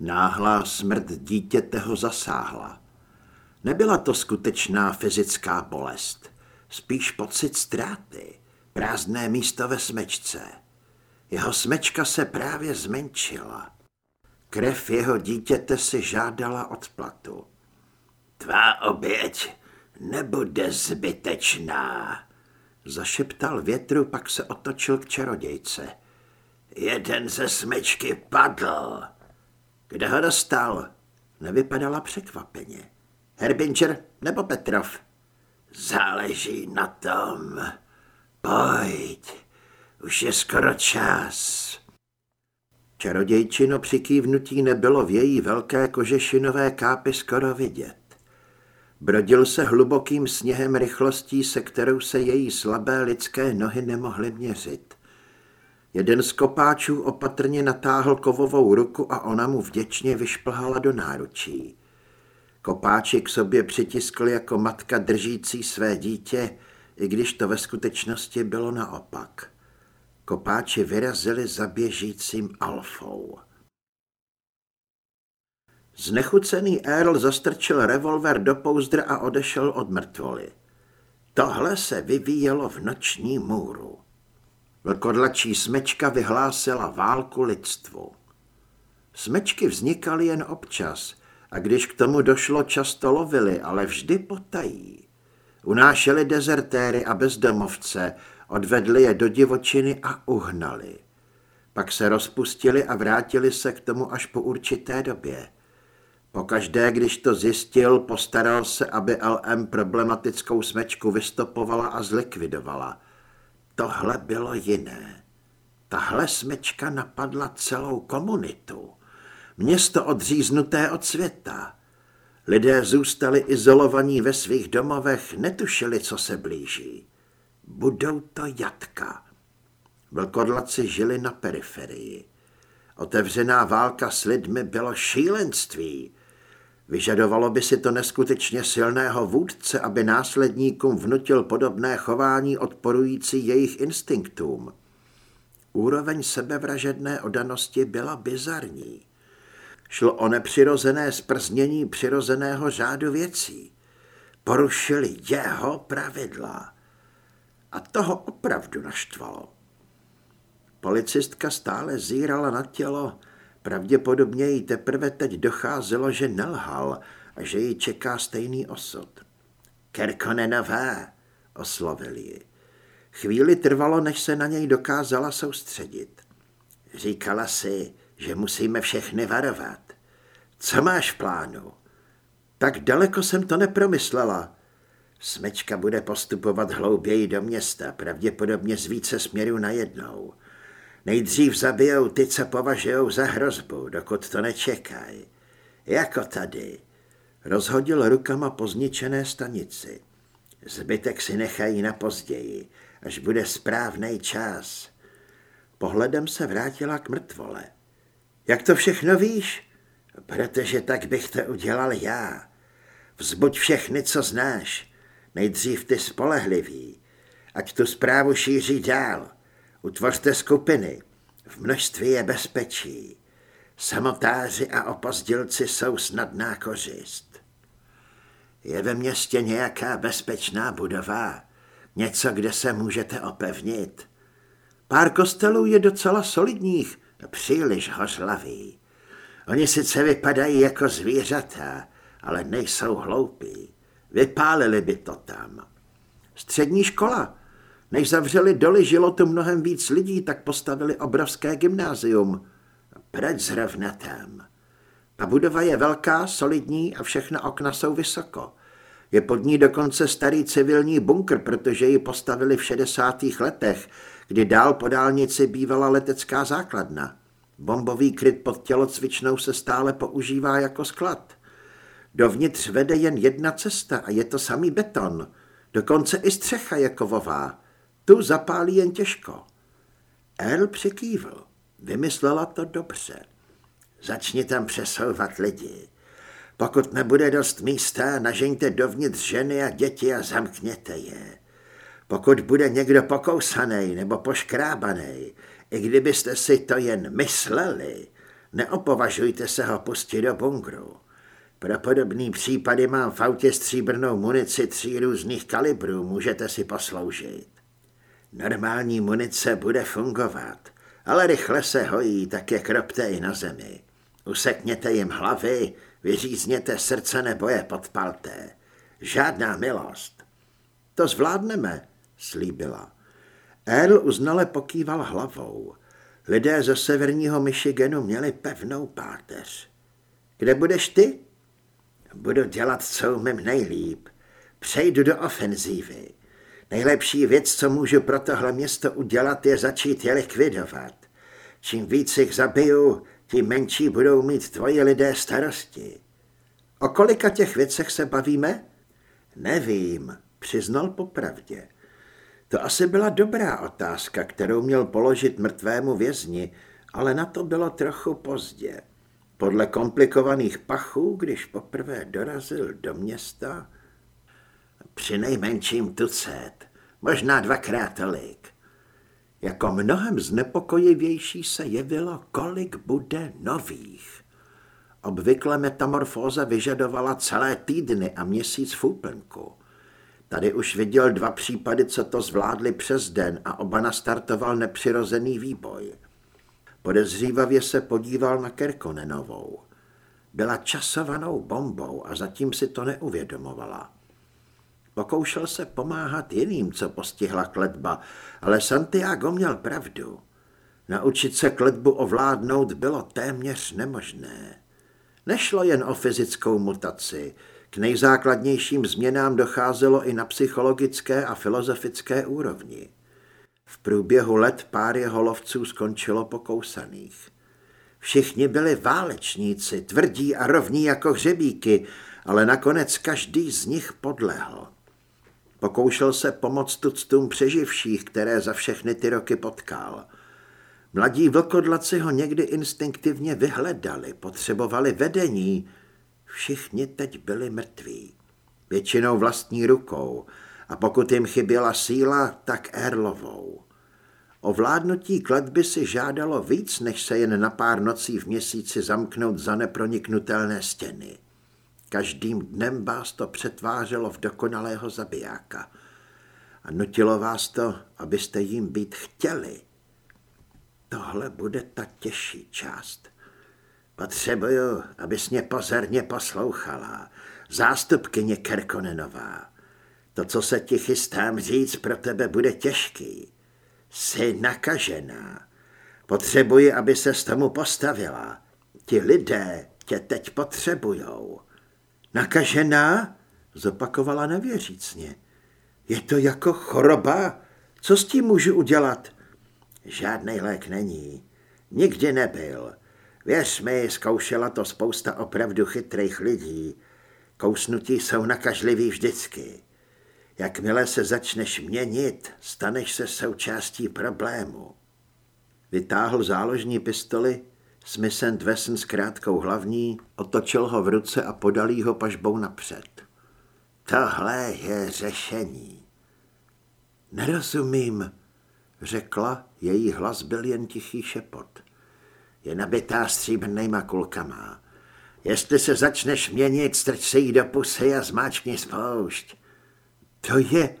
Náhlá smrt dítěte ho zasáhla. Nebyla to skutečná fyzická bolest, spíš pocit ztráty, prázdné místo ve smečce. Jeho smečka se právě zmenšila. Krev jeho dítěte si žádala odplatu. Tvá oběť nebude zbytečná, zašeptal větru, pak se otočil k čarodějce. Jeden ze smečky padl. Kde ho dostal? Nevypadala překvapeně. Herbinger nebo Petrov? Záleží na tom. Pojď, už je skoro čas. Čarodějčino přikývnutí nebylo v její velké kožešinové kápy skoro vidět. Brodil se hlubokým sněhem rychlostí, se kterou se její slabé lidské nohy nemohly měřit. Jeden z kopáčů opatrně natáhl kovovou ruku a ona mu vděčně vyšplhala do náručí. Kopáči k sobě přitiskl jako matka držící své dítě, i když to ve skutečnosti bylo naopak. Kopáči vyrazili za běžícím alfou. Znechucený Earl zastrčil revolver do pouzdra a odešel od mrtvoly. Tohle se vyvíjelo v noční můru. Vlkodlačí smečka vyhlásila válku lidstvu. Smečky vznikaly jen občas a když k tomu došlo, často lovili, ale vždy potají. Unášeli dezertéry a bezdomovce, odvedli je do divočiny a uhnali. Pak se rozpustili a vrátili se k tomu až po určité době. Pokaždé, když to zjistil, postaral se, aby LM problematickou smečku vystopovala a zlikvidovala. Tohle bylo jiné. Tahle smečka napadla celou komunitu. Město odříznuté od světa. Lidé zůstali izolovaní ve svých domovech, netušili, co se blíží. Budou to jatka. Vlkodlaci žili na periferii. Otevřená válka s lidmi bylo šílenství. Vyžadovalo by si to neskutečně silného vůdce, aby následníkům vnutil podobné chování odporující jejich instinktům. Úroveň sebevražedné odanosti byla bizarní. Šlo o nepřirozené sprznění přirozeného řádu věcí. Porušili jeho pravidla. A toho opravdu naštvalo. Policistka stále zírala na tělo, pravděpodobně jí teprve teď docházelo, že nelhal a že ji čeká stejný osud. Kerkonenové, oslovil ji. Chvíli trvalo, než se na něj dokázala soustředit. Říkala si, že musíme všechny varovat. Co máš v plánu? Tak daleko jsem to nepromyslela. Smečka bude postupovat hlouběji do města, pravděpodobně z více směrů najednou. Nejdřív zabijou ty, co považují za hrozbu, dokud to nečekají. Jako tady. Rozhodil rukama po zničené stanici. Zbytek si nechají na později, až bude správný čas. Pohledem se vrátila k mrtvole. Jak to všechno víš? Protože tak bych to udělal já. Vzbuď všechny, co znáš. Nejdřív ty spolehlivý. Ať tu zprávu šíří dál. Utvořte skupiny. V množství je bezpečí. Samotáři a opozdilci jsou snadná kořist. Je ve městě nějaká bezpečná budova? Něco, kde se můžete opevnit? Pár kostelů je docela solidních, příliš hořlavý. Oni sice vypadají jako zvířata, ale nejsou hloupí. Vypálili by to tam. Střední škola. Než zavřeli doly, žilo tu mnohem víc lidí, tak postavili obrovské gymnázium. Proč zrovna tam? Ta budova je velká, solidní a všechna okna jsou vysoko. Je pod ní dokonce starý civilní bunkr, protože ji postavili v 60. letech, kdy dál po dálnici bývala letecká základna. Bombový kryt pod tělocvičnou se stále používá jako sklad. Dovnitř vede jen jedna cesta a je to samý beton. Dokonce i střecha je kovová. Tu zapálí jen těžko. Earl přikývl. Vymyslela to dobře. Začni tam přesouvat lidi. Pokud nebude dost místa, nažeňte dovnitř ženy a děti a zamkněte je. Pokud bude někdo pokousaný nebo poškrábaný, i kdybyste si to jen mysleli, Neopovažujte se ho pustit do bunkru. Pro podobný případy mám v autě stříbrnou munici tří různých kalibrů, můžete si posloužit. Normální munice bude fungovat, ale rychle se hojí, tak je kropte i na zemi. Usekněte jim hlavy, vyřízněte srdce nebo je podpalte. Žádná milost. To zvládneme, slíbila. Earl uznale pokýval hlavou. Lidé ze severního Michiganu měli pevnou páteř. Kde budeš ty? Budu dělat, co umím nejlíp. Přejdu do ofenzívy. Nejlepší věc, co můžu pro tohle město udělat, je začít je likvidovat. Čím víc jich zabiju, tím menší budou mít tvoji lidé starosti. O kolika těch věcech se bavíme? Nevím, přiznal popravdě. To asi byla dobrá otázka, kterou měl položit mrtvému vězni, ale na to bylo trochu pozdě. Podle komplikovaných pachů, když poprvé dorazil do města, při nejmenším tucet, možná dvakrát tolik. Jako mnohem znepokojivější se jevilo, kolik bude nových. Obvykle metamorfóza vyžadovala celé týdny a měsíc v úplnku. Tady už viděl dva případy, co to zvládli přes den a oba nastartoval nepřirozený výboj. Podezřívavě se podíval na Kerkonenovou. Byla časovanou bombou a zatím si to neuvědomovala. Pokoušel se pomáhat jiným, co postihla kletba, ale Santiago měl pravdu. Naučit se kletbu ovládnout bylo téměř nemožné. Nešlo jen o fyzickou mutaci, k nejzákladnějším změnám docházelo i na psychologické a filozofické úrovni. V průběhu let pár jeho lovců skončilo pokousaných. Všichni byli válečníci, tvrdí a rovní jako hřebíky, ale nakonec každý z nich podlehl. Pokoušel se pomoct tuctům přeživších, které za všechny ty roky potkal. Mladí vlkodlaci ho někdy instinktivně vyhledali, potřebovali vedení. Všichni teď byli mrtví. Většinou vlastní rukou a pokud jim chyběla síla, tak Erlovou. O vládnutí kletby si žádalo víc, než se jen na pár nocí v měsíci zamknout za neproniknutelné stěny. Každým dnem vás to přetvářelo v dokonalého zabijáka a nutilo vás to, abyste jim být chtěli. Tohle bude ta těžší část. Potřebuju, abys mě pozorně poslouchala. Zástupkyně Kerkonenová. To, co se ti chystám říct, pro tebe bude těžký. Jsi nakažená. Potřebuji, aby se s tomu postavila. Ti lidé tě teď potřebujou. Nakažená? Zopakovala nevěřícně. Je to jako choroba? Co s tím můžu udělat? Žádný lék není. Nikdy nebyl. Věř mi, zkoušela to spousta opravdu chytrých lidí. Kousnutí jsou nakažlivý vždycky. Jakmile se začneš měnit, staneš se součástí problému. Vytáhl záložní pistoli, Smith Wesson s krátkou hlavní, otočil ho v ruce a podal ho pažbou napřed. Tohle je řešení. Nerozumím, řekla, její hlas byl jen tichý šepot. Je nabitá stříbrnýma kulkama. Jestli se začneš měnit, strč se jí do pusy a zmáčkni spoušť. To je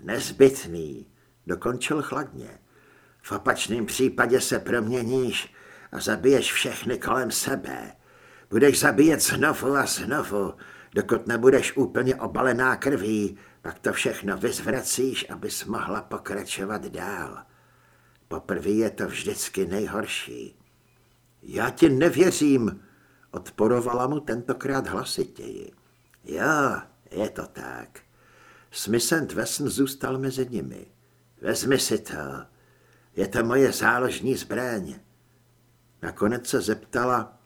nezbytný, dokončil chladně. V opačném případě se proměníš a zabiješ všechny kolem sebe. Budeš zabíjet znovu a znovu, dokud nebudeš úplně obalená krví, pak to všechno vyzvracíš, abys mohla pokračovat dál. Poprvé je to vždycky nejhorší. Já ti nevěřím, odporovala mu tentokrát hlasitěji. Jo, je to tak. Smith Wesson zůstal mezi nimi. Vezmi si to. Je to moje záložní zbraň. Nakonec se zeptala,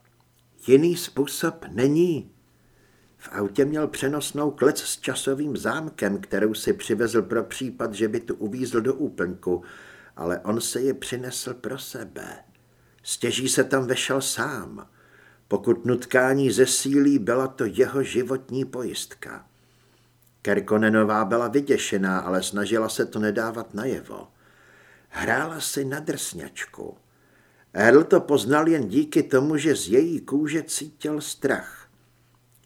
jiný způsob není. V autě měl přenosnou klec s časovým zámkem, kterou si přivezl pro případ, že by tu uvízl do úplnku, ale on se ji přinesl pro sebe. Stěží se tam vešel sám. Pokud nutkání zesílí, byla to jeho životní pojistka. Kerkonenová byla vyděšená, ale snažila se to nedávat najevo. Hrála si na drsňačku. Erl to poznal jen díky tomu, že z její kůže cítil strach.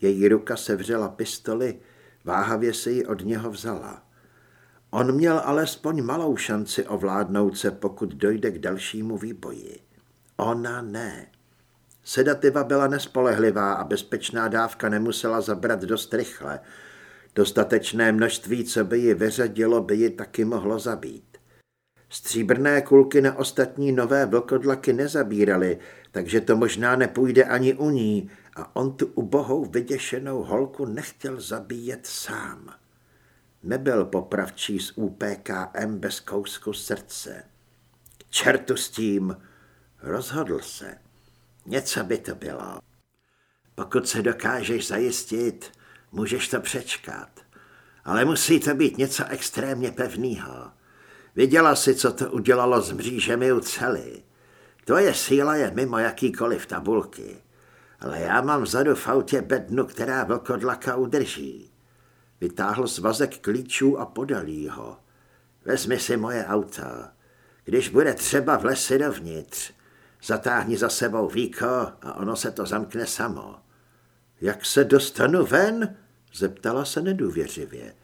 Její ruka sevřela pistoli, váhavě se ji od něho vzala. On měl alespoň malou šanci ovládnout se, pokud dojde k dalšímu výboji. Ona ne. Sedativa byla nespolehlivá a bezpečná dávka nemusela zabrat dost rychle. Dostatečné množství, co by ji vyřadilo, by ji taky mohlo zabít. Stříbrné kulky na ostatní nové vlkodlaky nezabíraly, takže to možná nepůjde ani u ní a on tu ubohou vyděšenou holku nechtěl zabíjet sám. Nebyl popravčí z UPKM bez kousku srdce. K čertu s tím, rozhodl se. Něco by to bylo. Pokud se dokážeš zajistit, můžeš to přečkat. Ale musí to být něco extrémně pevného. Viděla si, co to udělalo s mřížemi u cely. Tvoje síla je mimo jakýkoliv tabulky. Ale já mám vzadu v autě bednu, která vlkodlaka udrží. Vytáhl svazek klíčů a podal jí ho. Vezmi si moje auto. Když bude třeba vlesi dovnitř, zatáhni za sebou víko a ono se to zamkne samo. Jak se dostanu ven? Zeptala se nedůvěřivě.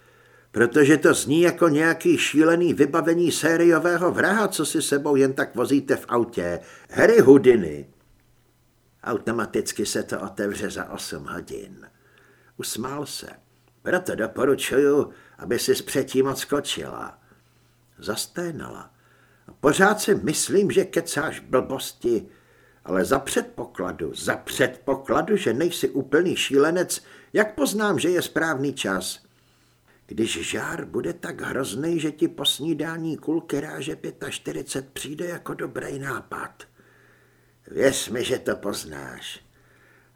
Protože to zní jako nějaký šílený vybavení sériového vraha, co si sebou jen tak vozíte v autě. Harry Houdiny. Automaticky se to otevře za 8 hodin. Usmál se. Proto doporučuju, aby si předtím odskočila. Zasténala. Pořád si myslím, že kecáš blbosti, ale za předpokladu, za předpokladu, že nejsi úplný šílenec, jak poznám, že je správný čas? Když žár bude tak hrozný, že ti po snídání kulky ráže 45 přijde jako dobrý nápad. Věř mi, že to poznáš.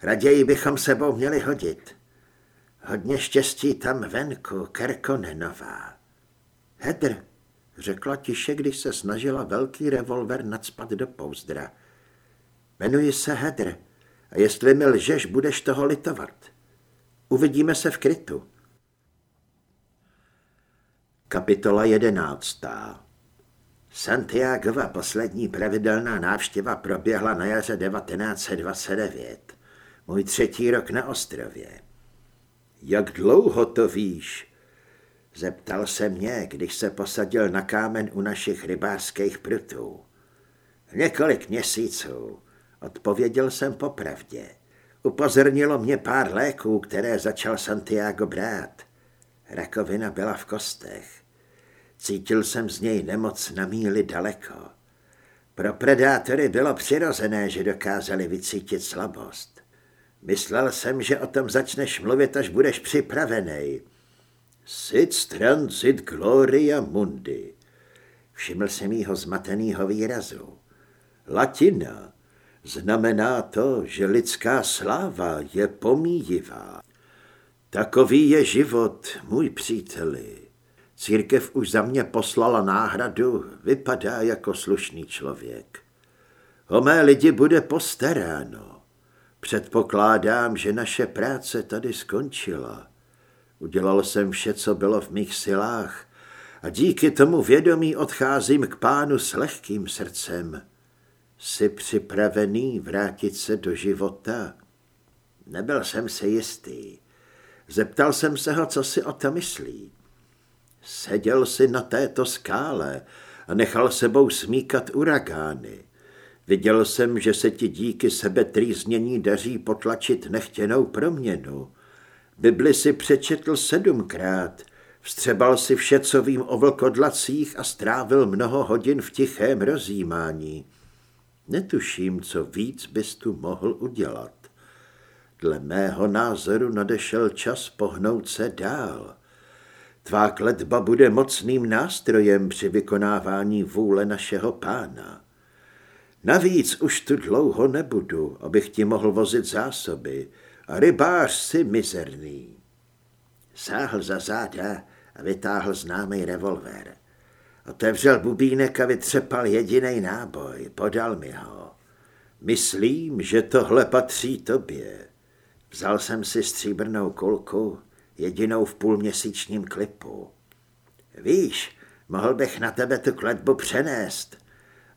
Raději bychom sebou měli hodit. Hodně štěstí tam venku, Kerkonenová. Hedr, řekla tiše, když se snažila velký revolver nadspat do pouzdra. Jmenuji se Hedr a jestli mi lžeš, budeš toho litovat. Uvidíme se v krytu. Kapitola jedenáctá Santiagova poslední pravidelná návštěva proběhla na jaře 1929, můj třetí rok na ostrově. Jak dlouho to víš? Zeptal se mě, když se posadil na kámen u našich rybářských prutů. Několik měsíců, odpověděl jsem popravdě. Upozornilo mě pár léků, které začal Santiago brát. Rakovina byla v kostech. Cítil jsem z něj nemoc na míli daleko. Pro predátory bylo přirozené, že dokázali vycítit slabost. Myslel jsem, že o tom začneš mluvit, až budeš připravený. Sit transit gloria mundi. Všiml jsem jího zmatenýho výrazu. Latina znamená to, že lidská sláva je pomíjivá. Takový je život, můj příteli. Církev už za mě poslala náhradu, vypadá jako slušný člověk. O mé lidi bude postaráno. Předpokládám, že naše práce tady skončila. Udělal jsem vše, co bylo v mých silách a díky tomu vědomí odcházím k pánu s lehkým srdcem. Jsi připravený vrátit se do života? Nebyl jsem si jistý. Zeptal jsem se ho, co si o to myslí. Seděl si na této skále a nechal sebou smíkat uragány. Viděl jsem, že se ti díky sebe trýznění daří potlačit nechtěnou proměnu. Bibli si přečetl sedmkrát, vstřebal si vše, co vím o vlkodlacích a strávil mnoho hodin v tichém rozjímání. Netuším, co víc bys tu mohl udělat. Dle mého názoru nadešel čas pohnout se dál. Tvá kletba bude mocným nástrojem při vykonávání vůle našeho pána. Navíc už tu dlouho nebudu, abych ti mohl vozit zásoby a rybář si mizerný. Sáhl za záda a vytáhl známý revolver. Otevřel bubínek a vytřepal jediný náboj, podal mi ho. Myslím, že tohle patří tobě. Vzal jsem si stříbrnou kulku, jedinou v půlměsíčním klipu. Víš, mohl bych na tebe tu kletbu přenést.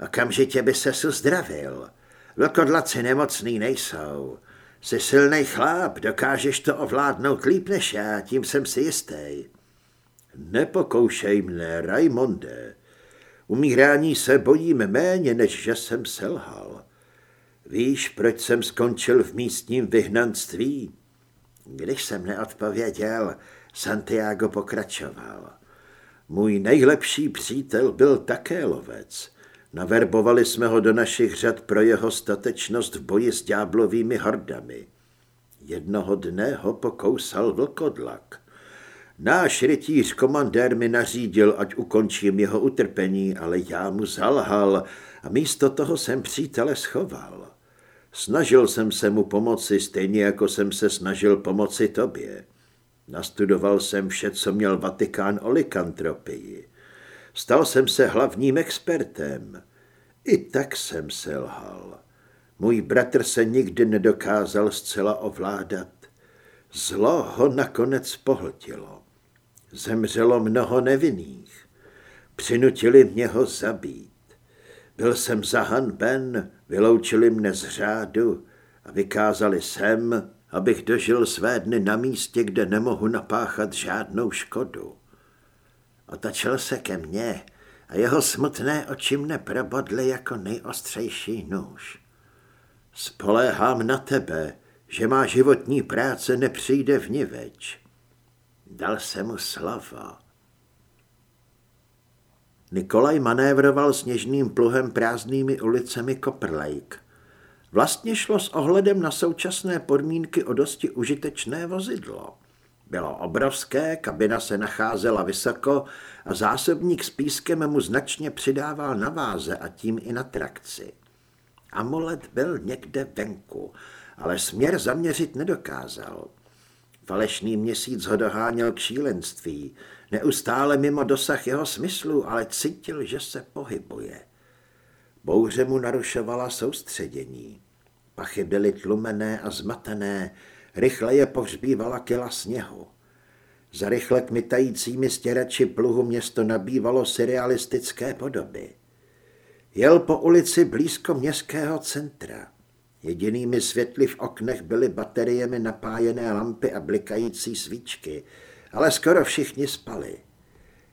Okamžitě by se uzdravil. Vlkodlaci nemocný nejsou. Jsi silný chlap, dokážeš to ovládnout líp než já, tím jsem si jistý. Nepokoušej mne, Raimonde. Umírání se bojím méně, než že jsem selhal. Víš, proč jsem skončil v místním vyhnanství? Když jsem neodpověděl, Santiago pokračoval. Můj nejlepší přítel byl také lovec. Naverbovali jsme ho do našich řad pro jeho statečnost v boji s ďáblovými hordami. Jednoho dne ho pokousal vlkodlak. Náš rytíř komandér mi nařídil, ať ukončím jeho utrpení, ale já mu zalhal a místo toho jsem přítele schoval. Snažil jsem se mu pomoci, stejně jako jsem se snažil pomoci tobě. Nastudoval jsem vše, co měl Vatikán o likantropii. Stal jsem se hlavním expertem. I tak jsem selhal. Můj bratr se nikdy nedokázal zcela ovládat. Zlo ho nakonec pohltilo. Zemřelo mnoho nevinných. Přinutili mě ho zabít. Byl jsem zahanben, vyloučili mne z řádu a vykázali sem, abych dožil své dny na místě, kde nemohu napáchat žádnou škodu. Otočil se ke mně a jeho smutné oči mne probodly jako nejostřejší nůž. Spoléhám na tebe, že má životní práce nepřijde v niveč. Dal se mu slova. Nikolaj manévroval sněžným pluhem prázdnými ulicemi Copper Lake. Vlastně šlo s ohledem na současné podmínky o dosti užitečné vozidlo. Bylo obrovské, kabina se nacházela vysoko a zásobník s pískem mu značně přidával na váze a tím i na trakci. Amulet byl někde venku, ale směr zaměřit nedokázal. Falešný měsíc ho doháněl k šílenství, neustále mimo dosah jeho smyslu, ale cítil, že se pohybuje. Bouře mu narušovala soustředění. Pachy byly tlumené a zmatené, rychle je pohřbívala kila sněhu. Za rychle kmitajícími stěrači pluhu město nabývalo surrealistické podoby. Jel po ulici blízko městského centra. Jedinými světly v oknech byly bateriemi napájené lampy a blikající svíčky, ale skoro všichni spali.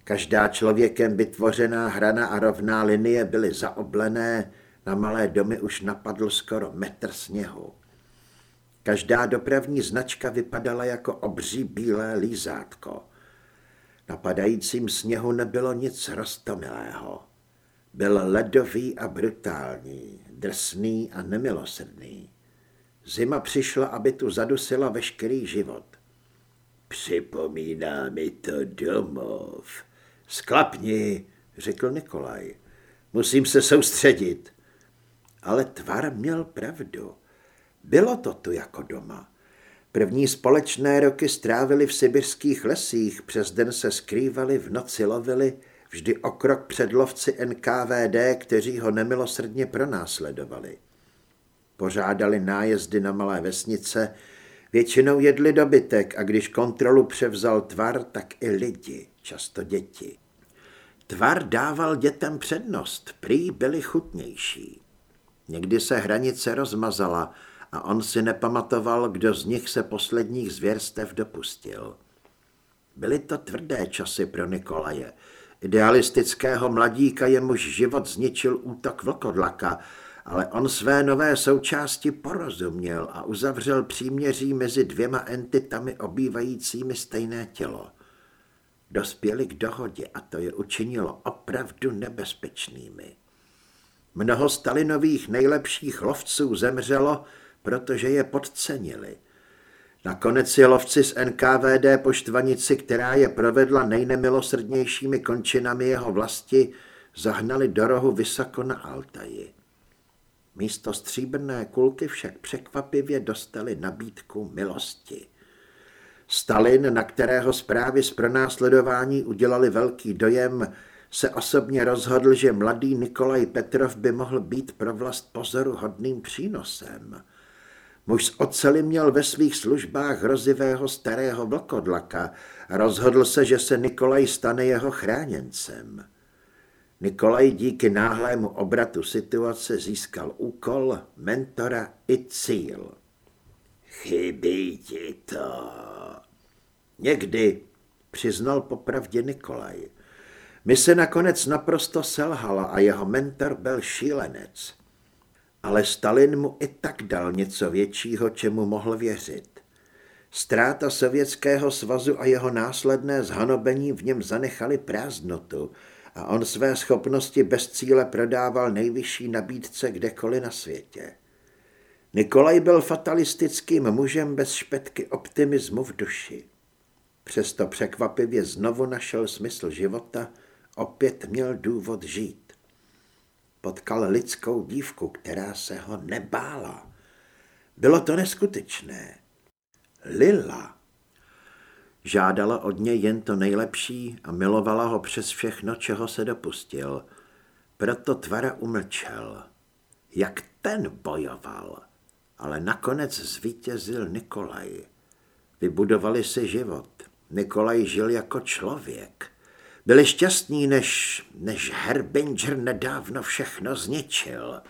Každá člověkem vytvořená hrana a rovná linie byly zaoblené, na malé domy už napadl skoro metr sněhu. Každá dopravní značka vypadala jako obří bílé lízátko. Na padajícím sněhu nebylo nic rostomilého. Byl ledový a brutální, drsný a nemilosrdný. Zima přišla, aby tu zadusila veškerý život. Připomíná mi to domov. Sklapni, řekl Nikolaj. Musím se soustředit. Ale tvar měl pravdu. Bylo to tu jako doma. První společné roky strávili v sibirských lesích, přes den se skrývali, v noci lovili, vždy o krok před lovci NKVD, kteří ho nemilosrdně pronásledovali. Pořádali nájezdy na malé vesnice, většinou jedli dobytek a když kontrolu převzal tvar, tak i lidi, často děti. Tvar dával dětem přednost, prý byli chutnější. Někdy se hranice rozmazala, a on si nepamatoval, kdo z nich se posledních zvěrstev dopustil. Byly to tvrdé časy pro Nikolaje, idealistického mladíka, jemuž život zničil útok vlkodlaka, ale on své nové součásti porozuměl a uzavřel příměří mezi dvěma entitami obývajícími stejné tělo. Dospěli k dohodě a to je učinilo opravdu nebezpečnými. Mnoho Stalinových nejlepších lovců zemřelo, protože je podcenili. Nakonec je lovci z NKVD po štvanici, která je provedla nejnemilosrdnějšími končinami jeho vlasti, zahnali do rohu vysoko na Altaji. Místo stříbrné kulky však překvapivě dostali nabídku milosti. Stalin, na kterého zprávy z pronásledování udělali velký dojem, se osobně rozhodl, že mladý Nikolaj Petrov by mohl být pro vlast pozoru hodným přínosem – Muž z oceli měl ve svých službách hrozivého starého vlkodlaka a rozhodl se, že se Nikolaj stane jeho chráněncem. Nikolaj díky náhlému obratu situace získal úkol, mentora i cíl. Chybí ti to. Někdy, přiznal popravdě Nikolaj. Mi se nakonec naprosto selhala a jeho mentor byl šílenec. Ale Stalin mu i tak dal něco většího, čemu mohl věřit. Ztráta Sovětského svazu a jeho následné zhanobení v něm zanechali prázdnotu a on své schopnosti bez cíle prodával nejvyšší nabídce kdekoliv na světě. Nikolaj byl fatalistickým mužem bez špetky optimismu v duši. Přesto překvapivě znovu našel smysl života, opět měl důvod žít. Potkal lidskou dívku, která se ho nebála. Bylo to neskutečné. Lila. Žádala od něj jen to nejlepší a milovala ho přes všechno, čeho se dopustil. Proto Tvara umlčel. Jak ten bojoval. Ale nakonec zvítězil Nikolaj. Vybudovali si život. Nikolaj žil jako člověk. Byli šťastní, než, než Herbinger nedávno všechno zničil.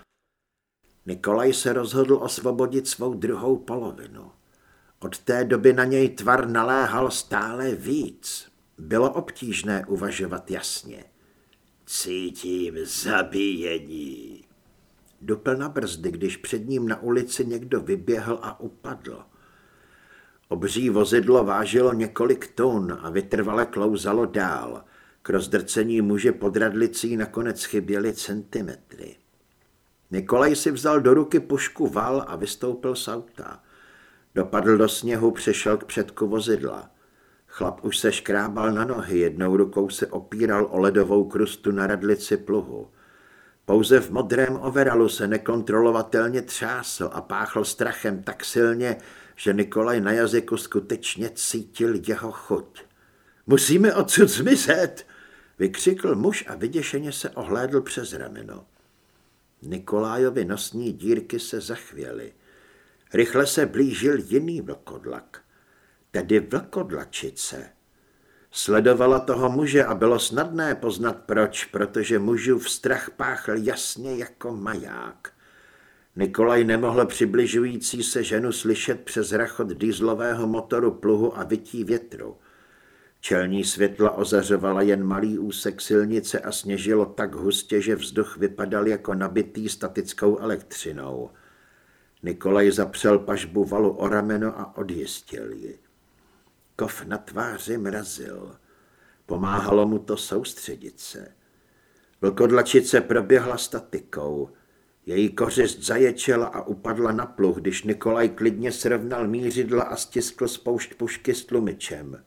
Nikolaj se rozhodl osvobodit svou druhou polovinu. Od té doby na něj tvar naléhal stále víc. Bylo obtížné uvažovat jasně. Cítím zabíjení. Dupl na brzdy, když před ním na ulici někdo vyběhl a upadl. Obří vozidlo vážilo několik tun a vytrvale klouzalo dál. K rozdrcení muže pod radlicí nakonec chyběly centimetry. Nikolaj si vzal do ruky pušku val a vystoupil z auta. Dopadl do sněhu, přešel k předku vozidla. Chlap už se škrábal na nohy, jednou rukou se opíral o ledovou krustu na radlici pluhu. Pouze v modrém overalu se nekontrolovatelně třásl a páchl strachem tak silně, že Nikolaj na jazyku skutečně cítil jeho chuť. Musíme odsud zmizet, vykřikl muž a vyděšeně se ohlédl přes rameno. Nikolájovi nosní dírky se zachvěly. Rychle se blížil jiný vlkodlak, tedy vlkodlačice. Sledovala toho muže a bylo snadné poznat proč, protože mužův strach páchl jasně jako maják. Nikolaj nemohl přibližující se ženu slyšet přes rachot dýzlového motoru pluhu a vytí větru. Čelní světla ozařovala jen malý úsek silnice a sněžilo tak hustě, že vzduch vypadal jako nabitý statickou elektřinou. Nikolaj zapřel pažbu valu o rameno a odjistil ji. Kov na tváři mrazil. Pomáhalo mu to soustředit se. Vlkodlačice proběhla statikou. Její kořist zaječela a upadla na pluh, když Nikolaj klidně srovnal mířidla a stiskl spoušť pušky s tlumičem.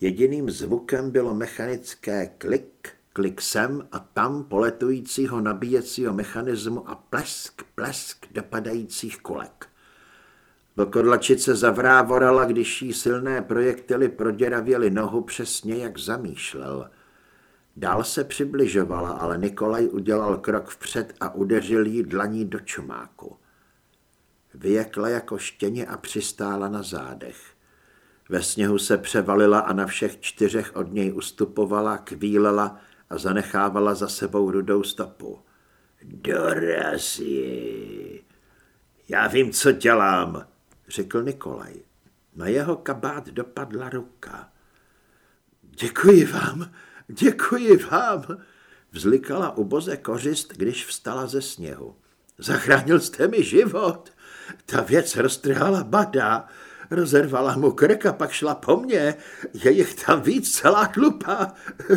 Jediným zvukem bylo mechanické klik, klik sem a tam poletujícího nabíjecího mechanismu a plesk, plesk dopadajících kulek. Vlkodlačice zavrávorala, když jí silné projektily proděravěly nohu přesně, jak zamýšlel. Dál se přibližovala, ale Nikolaj udělal krok vpřed a udeřil jí dlaní do čumáku. Vyjekla jako štěně a přistála na zádech. Ve sněhu se převalila a na všech čtyřech od něj ustupovala, kvílela a zanechávala za sebou rudou stopu. Doraz ji. Já vím, co dělám, řekl Nikolaj. Na jeho kabát dopadla ruka. Děkuji vám, děkuji vám, vzlikala uboze kořist, když vstala ze sněhu. Zachránil jste mi život. Ta věc roztrhala bada, rozervala mu krk a pak šla po mně. Je jich tam víc celá tlupa.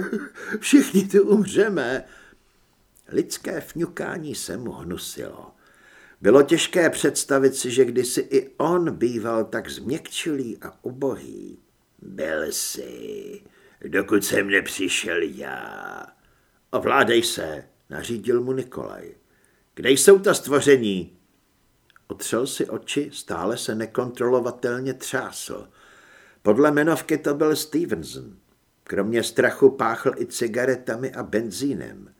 Všichni tu umřeme. Lidské fňukání se mu hnusilo. Bylo těžké představit si, že kdysi i on býval tak změkčilý a ubohý. Byl si, dokud jsem nepřišel já. Ovládej se, nařídil mu Nikolaj. Kde jsou ta stvoření? Otřel si oči, stále se nekontrolovatelně třásl. Podle jmenovky to byl Stevenson. Kromě strachu páchl i cigaretami a benzínem.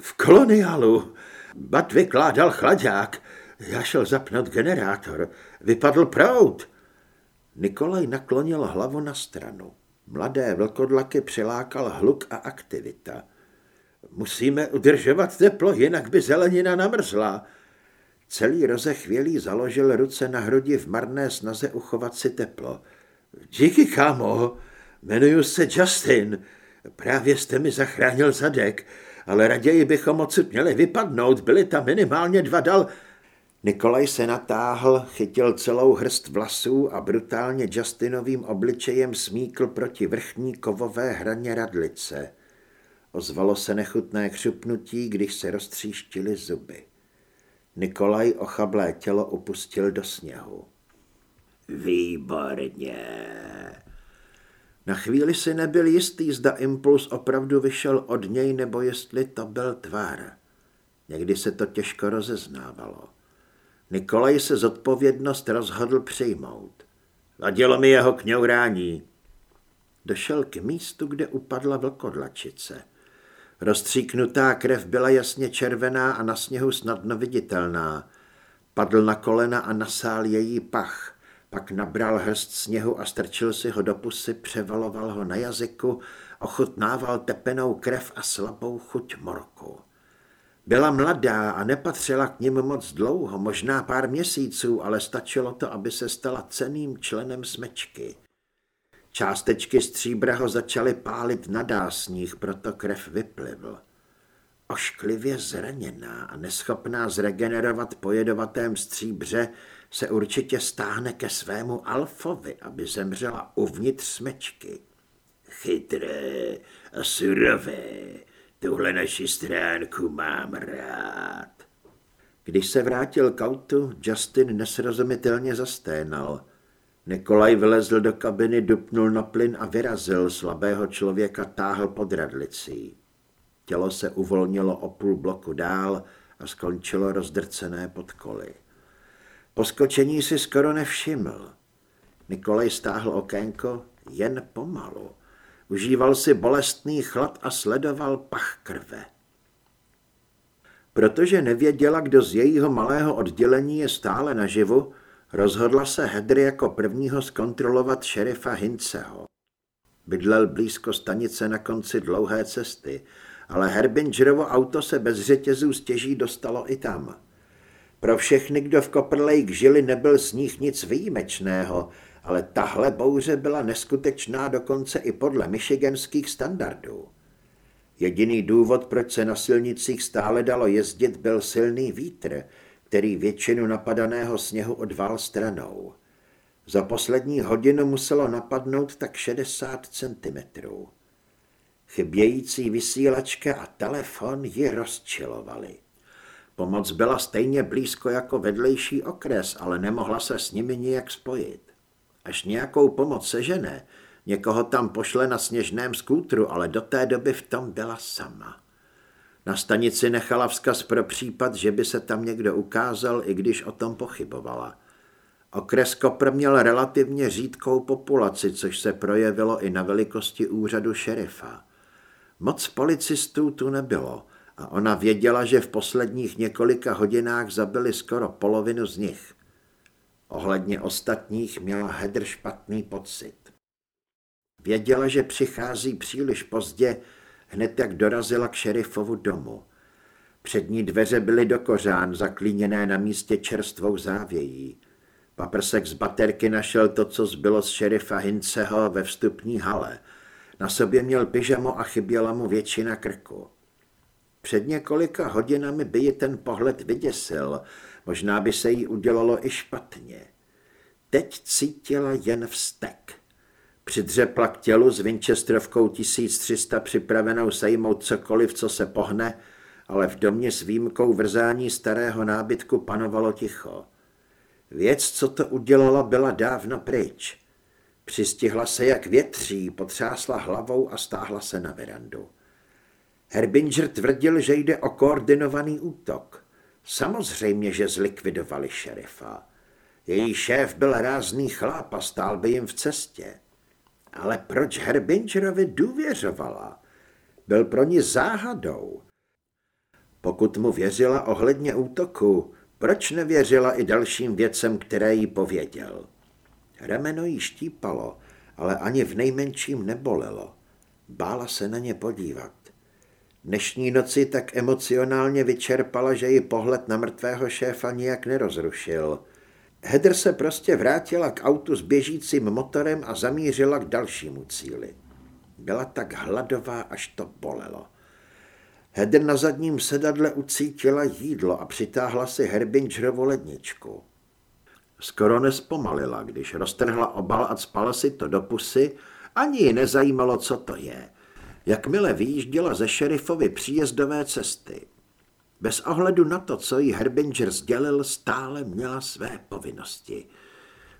V koloniálu Bat vykládal chlaďák. Já šel zapnout generátor. Vypadl prout. Nikolaj naklonil hlavu na stranu. Mladé vlkodlaky přilákal hluk a aktivita. Musíme udržovat teplo, jinak by zelenina namrzla. Celý rozechvělý založil ruce na hrudi v marné snaze uchovat si teplo. Díky, kámo, jmenuji se Justin. Právě jste mi zachránil zadek, ale raději bychom odsud měli vypadnout, byly tam minimálně dva dal... Nikolaj se natáhl, chytil celou hrst vlasů a brutálně Justinovým obličejem smíkl proti vrchní kovové hraně radlice. Ozvalo se nechutné křupnutí, když se roztříštily zuby. Nikolaj ochablé tělo opustil do sněhu. Výborně. Na chvíli si nebyl jistý, zda impuls opravdu vyšel od něj, nebo jestli to byl tvár. Někdy se to těžko rozeznávalo. Nikolaj se zodpovědnost rozhodl přijmout. Vadilo mi jeho kňourání. Došel k místu, kde upadla vlkodlačice. Rozstříknutá krev byla jasně červená a na sněhu snadno viditelná. Padl na kolena a nasál její pach. Pak nabral hrst sněhu a strčil si ho do pusy, převaloval ho na jazyku, ochutnával tepenou krev a slabou chuť morku. Byla mladá a nepatřila k ním moc dlouho, možná pár měsíců, ale stačilo to, aby se stala ceným členem smečky. Částečky stříbra ho začaly pálit na dásních, proto krev vyplivl. Ošklivě zraněná a neschopná zregenerovat po jedovatém stříbře se určitě stáhne ke svému Alfovi, aby zemřela uvnitř smečky. Chytré a surové, tuhle naši stránku mám rád. Když se vrátil k autu, Justin nesrozumitelně zasténal. Nikolaj vylezl do kabiny, dupnul na plyn a vyrazil, slabého člověka táhl pod radlicí. Tělo se uvolnilo o půl bloku dál a skončilo rozdrcené pod koly. Poskočení si skoro nevšiml. Nikolaj stáhl okénko jen pomalu. Užíval si bolestný chlad a sledoval pach krve. Protože nevěděla, kdo z jejího malého oddělení je stále naživu, rozhodla se Hedry jako prvního zkontrolovat šerifa Hinceho. Bydlel blízko stanice na konci dlouhé cesty, ale Herbingerovo auto se bez řetězů stěží dostalo i tam. Pro všechny, kdo v Copper žili, nebyl z nich nic výjimečného, ale tahle bouře byla neskutečná dokonce i podle michiganských standardů. Jediný důvod, proč se na silnicích stále dalo jezdit, byl silný vítr, který většinu napadaného sněhu odval stranou. Za poslední hodinu muselo napadnout tak 60 centimetrů. Chybějící vysílačka a telefon ji rozčilovali. Pomoc byla stejně blízko jako vedlejší okres, ale nemohla se s nimi nijak spojit. Až nějakou pomoc sežene, někoho tam pošle na sněžném skútru, ale do té doby v tom byla sama. Na stanici nechala vzkaz pro případ, že by se tam někdo ukázal, i když o tom pochybovala. Okres Kopr měl relativně řídkou populaci, což se projevilo i na velikosti úřadu šerifa. Moc policistů tu nebylo a ona věděla, že v posledních několika hodinách zabili skoro polovinu z nich. Ohledně ostatních měla Hedr špatný pocit. Věděla, že přichází příliš pozdě, hned jak dorazila k šerifovu domu. Přední dveře byly do kořán, zaklíněné na místě čerstvou závějí. Paprsek z baterky našel to, co zbylo z šerifa Hinceho ve vstupní hale. Na sobě měl pyžamo a chyběla mu většina krku. Před několika hodinami by ji ten pohled vyděsil, možná by se jí udělalo i špatně. Teď cítila jen vztek. Přidřepla k tělu s Winchesterovkou 1300 připravenou sejmout cokoliv, co se pohne, ale v domě s výjimkou vrzání starého nábytku panovalo ticho. Věc, co to udělala, byla dávno pryč. Přistihla se jak větří, potřásla hlavou a stáhla se na verandu. Herbinger tvrdil, že jde o koordinovaný útok. Samozřejmě, že zlikvidovali šerifa. Její šéf byl rázný chlap a stál by jim v cestě. Ale proč Herbingerovi důvěřovala? Byl pro ní záhadou. Pokud mu věřila ohledně útoku, proč nevěřila i dalším věcem, které jí pověděl? Remeno jí štípalo, ale ani v nejmenším nebolelo. Bála se na ně podívat. Dnešní noci tak emocionálně vyčerpala, že ji pohled na mrtvého šéfa nijak nerozrušil. Hedr se prostě vrátila k autu s běžícím motorem a zamířila k dalšímu cíli. Byla tak hladová, až to bolelo. Hedr na zadním sedadle ucítila jídlo a přitáhla si Herbingerovu ledničku. Skoro nespomalila, když roztrhla obal a spala si to do pusy, ani ji nezajímalo, co to je. Jakmile vyjížděla ze šerifovy příjezdové cesty. Bez ohledu na to, co jí Herbinger sdělil, stále měla své povinnosti.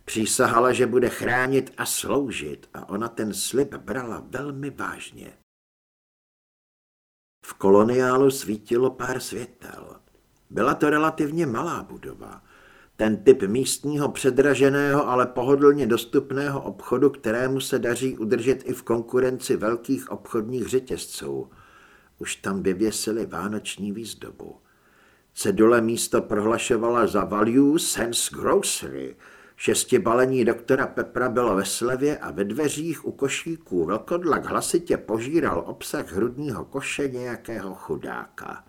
Přísahala, že bude chránit a sloužit a ona ten slib brala velmi vážně. V koloniálu svítilo pár světel. Byla to relativně malá budova. Ten typ místního předraženého, ale pohodlně dostupného obchodu, kterému se daří udržet i v konkurenci velkých obchodních řetězců. Už tam vyvěsili vánoční výzdobu. Cedule místo prohlašovala za Value Sense Grocery. Šesti balení doktora Pepra bylo ve slevě a ve dveřích u košíků velkodlak hlasitě požíral obsah hrudního koše nějakého chudáka.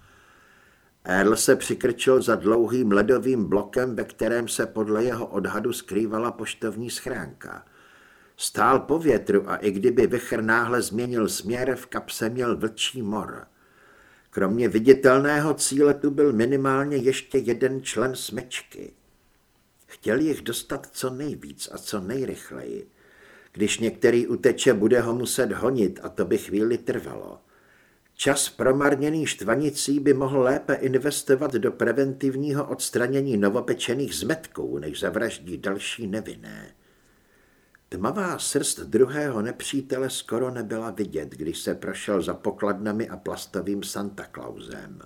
Earl se přikrčil za dlouhým ledovým blokem, ve kterém se podle jeho odhadu skrývala poštovní schránka. Stál po větru a i kdyby vychr náhle změnil směr, v kapse měl vlčí mor. Kromě viditelného cíle tu byl minimálně ještě jeden člen smečky. Chtěl jich dostat co nejvíc a co nejrychleji. Když některý uteče, bude ho muset honit a to by chvíli trvalo. Čas promarněný štvanicí by mohl lépe investovat do preventivního odstranění novopečených zmetků, než zavraždí další nevinné. Tmavá srst druhého nepřítele skoro nebyla vidět, když se prošel za pokladnami a plastovým Santa Clausem.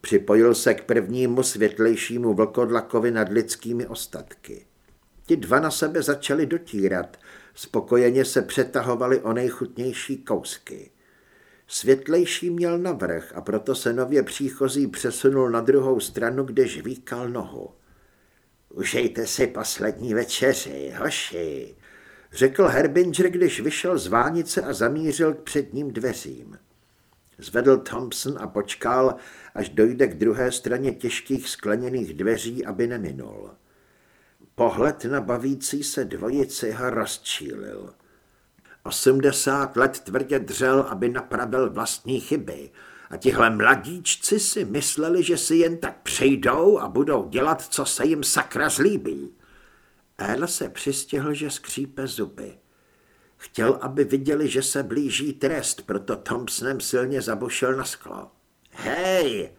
Připojil se k prvnímu světlejšímu vlkodlakovi nad lidskými ostatky. Ti dva na sebe začali dotírat, spokojeně se přetahovali o nejchutnější kousky. Světlejší měl navrh a proto se nově příchozí přesunul na druhou stranu, kde žvíkal nohu. Užejte si poslední večeři, hoši, řekl Herbinger, když vyšel z vánice a zamířil k předním dveřím. Zvedl Thompson a počkal, až dojde k druhé straně těžkých skleněných dveří, aby neminul. Pohled na bavící se dvojici ho rozčílil. Osmdesát let tvrdě dřel, aby napravil vlastní chyby. A tihle mladíčci si mysleli, že si jen tak přejdou a budou dělat, co se jim sakra zlíbí. Earl se přistihl, že skřípe zuby. Chtěl, aby viděli, že se blíží trest, proto Thompsonem silně zabušil na sklo. Hej!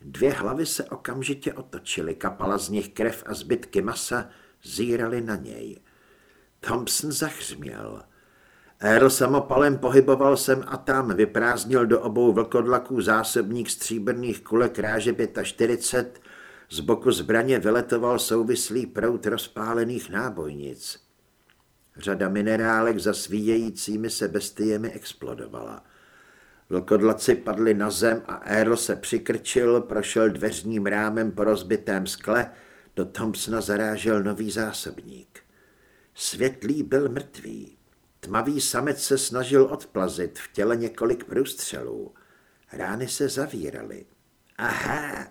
Dvě hlavy se okamžitě otočily, kapala z nich krev a zbytky masa zírali na něj. Thompson zachřměl. Earl samopalem pohyboval sem a tam, vyprázdnil do obou vlkodlaků zásobník stříbrných kulek ráže 45, z boku zbraně vyletoval souvislý prout rozpálených nábojnic. Řada minerálek za svíjejícími se bestiemi explodovala. Vlkodlaci padli na zem a Earl se přikrčil, prošel dveřním rámem po rozbitém skle, do Thompsona zarážel nový zásobník. Světlý byl mrtvý. Tmavý samec se snažil odplazit, v těle několik průstřelů. Rány se zavíraly. Aha,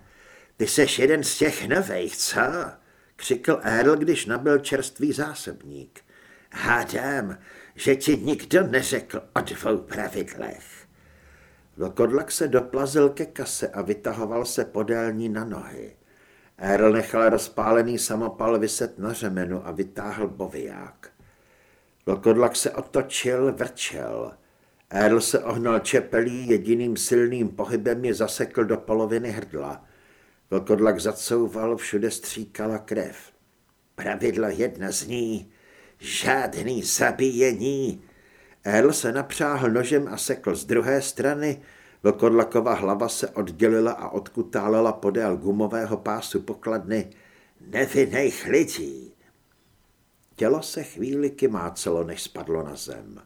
ty seš jeden z těch novejch, co? křikl Earl, když nabil čerstvý zásobník. Hádám, že ti nikdo neřekl o dvou pravidlech. Vlkodlak se doplazil ke kase a vytahoval se podélní na nohy. Earl nechal rozpálený samopal vyset na řemenu a vytáhl boviják. Vlkodlak se otočil, vrčel. Earl se ohnal čepelí, jediným silným pohybem je zasekl do poloviny hrdla. Vlkodlak zacouval, všude stříkala krev. Pravidlo jedna zní, žádný zabíjení. Earl se napřáhl nožem a sekl z druhé strany, Vlkodlakova hlava se oddělila a odkutálela podél gumového pásu pokladny nevinných lidí. Tělo se chvíli kymácelo, než spadlo na zem.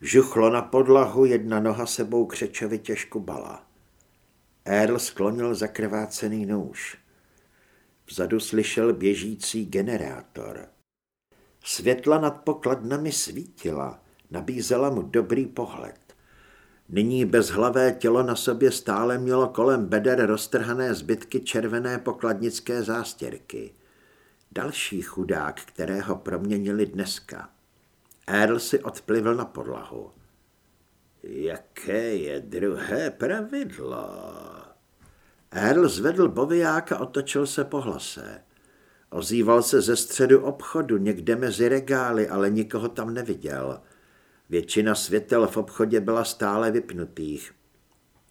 Žuchlo na podlahu, jedna noha sebou křečovitě škubala. Earl sklonil zakrvácený nůž. Vzadu slyšel běžící generátor. Světla nad pokladnami svítila, nabízela mu dobrý pohled. Nyní bezhlavé tělo na sobě stále mělo kolem beder roztrhané zbytky červené pokladnické zástěrky. Další chudák, kterého proměnili dneska. Earl si odplivl na podlahu. Jaké je druhé pravidlo? Earl zvedl boviák a otočil se po hlase. Ozýval se ze středu obchodu, někde mezi regály, ale nikoho tam neviděl. Většina světel v obchodě byla stále vypnutých.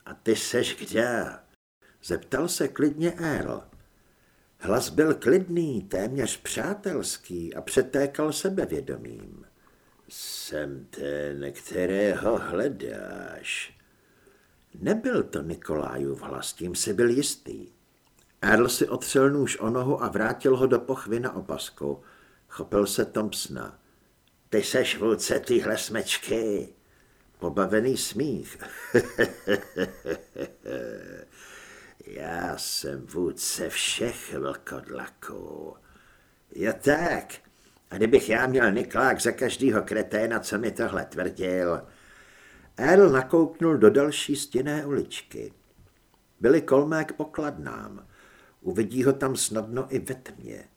A ty seš kde? Zeptal se klidně Earl. Hlas byl klidný, téměř přátelský a přetékal sebevědomím. Jsem ten, kterého hledáš. Nebyl to Nikolájův hlas, tím si byl jistý. Earl si otřel nůž o nohu a vrátil ho do pochvy na opasku. Chopil se Thompsona. Ty seš vůdce týhle smečky. Pobavený smích. Já jsem vůdce všech vlkodlaků. Jo tak. A kdybych já měl Niklák za každýho kreténa, co mi tohle tvrdil. Earl nakouknul do další stěné uličky. Byli kolmé k pokladnám. Uvidí ho tam snadno i ve tmě.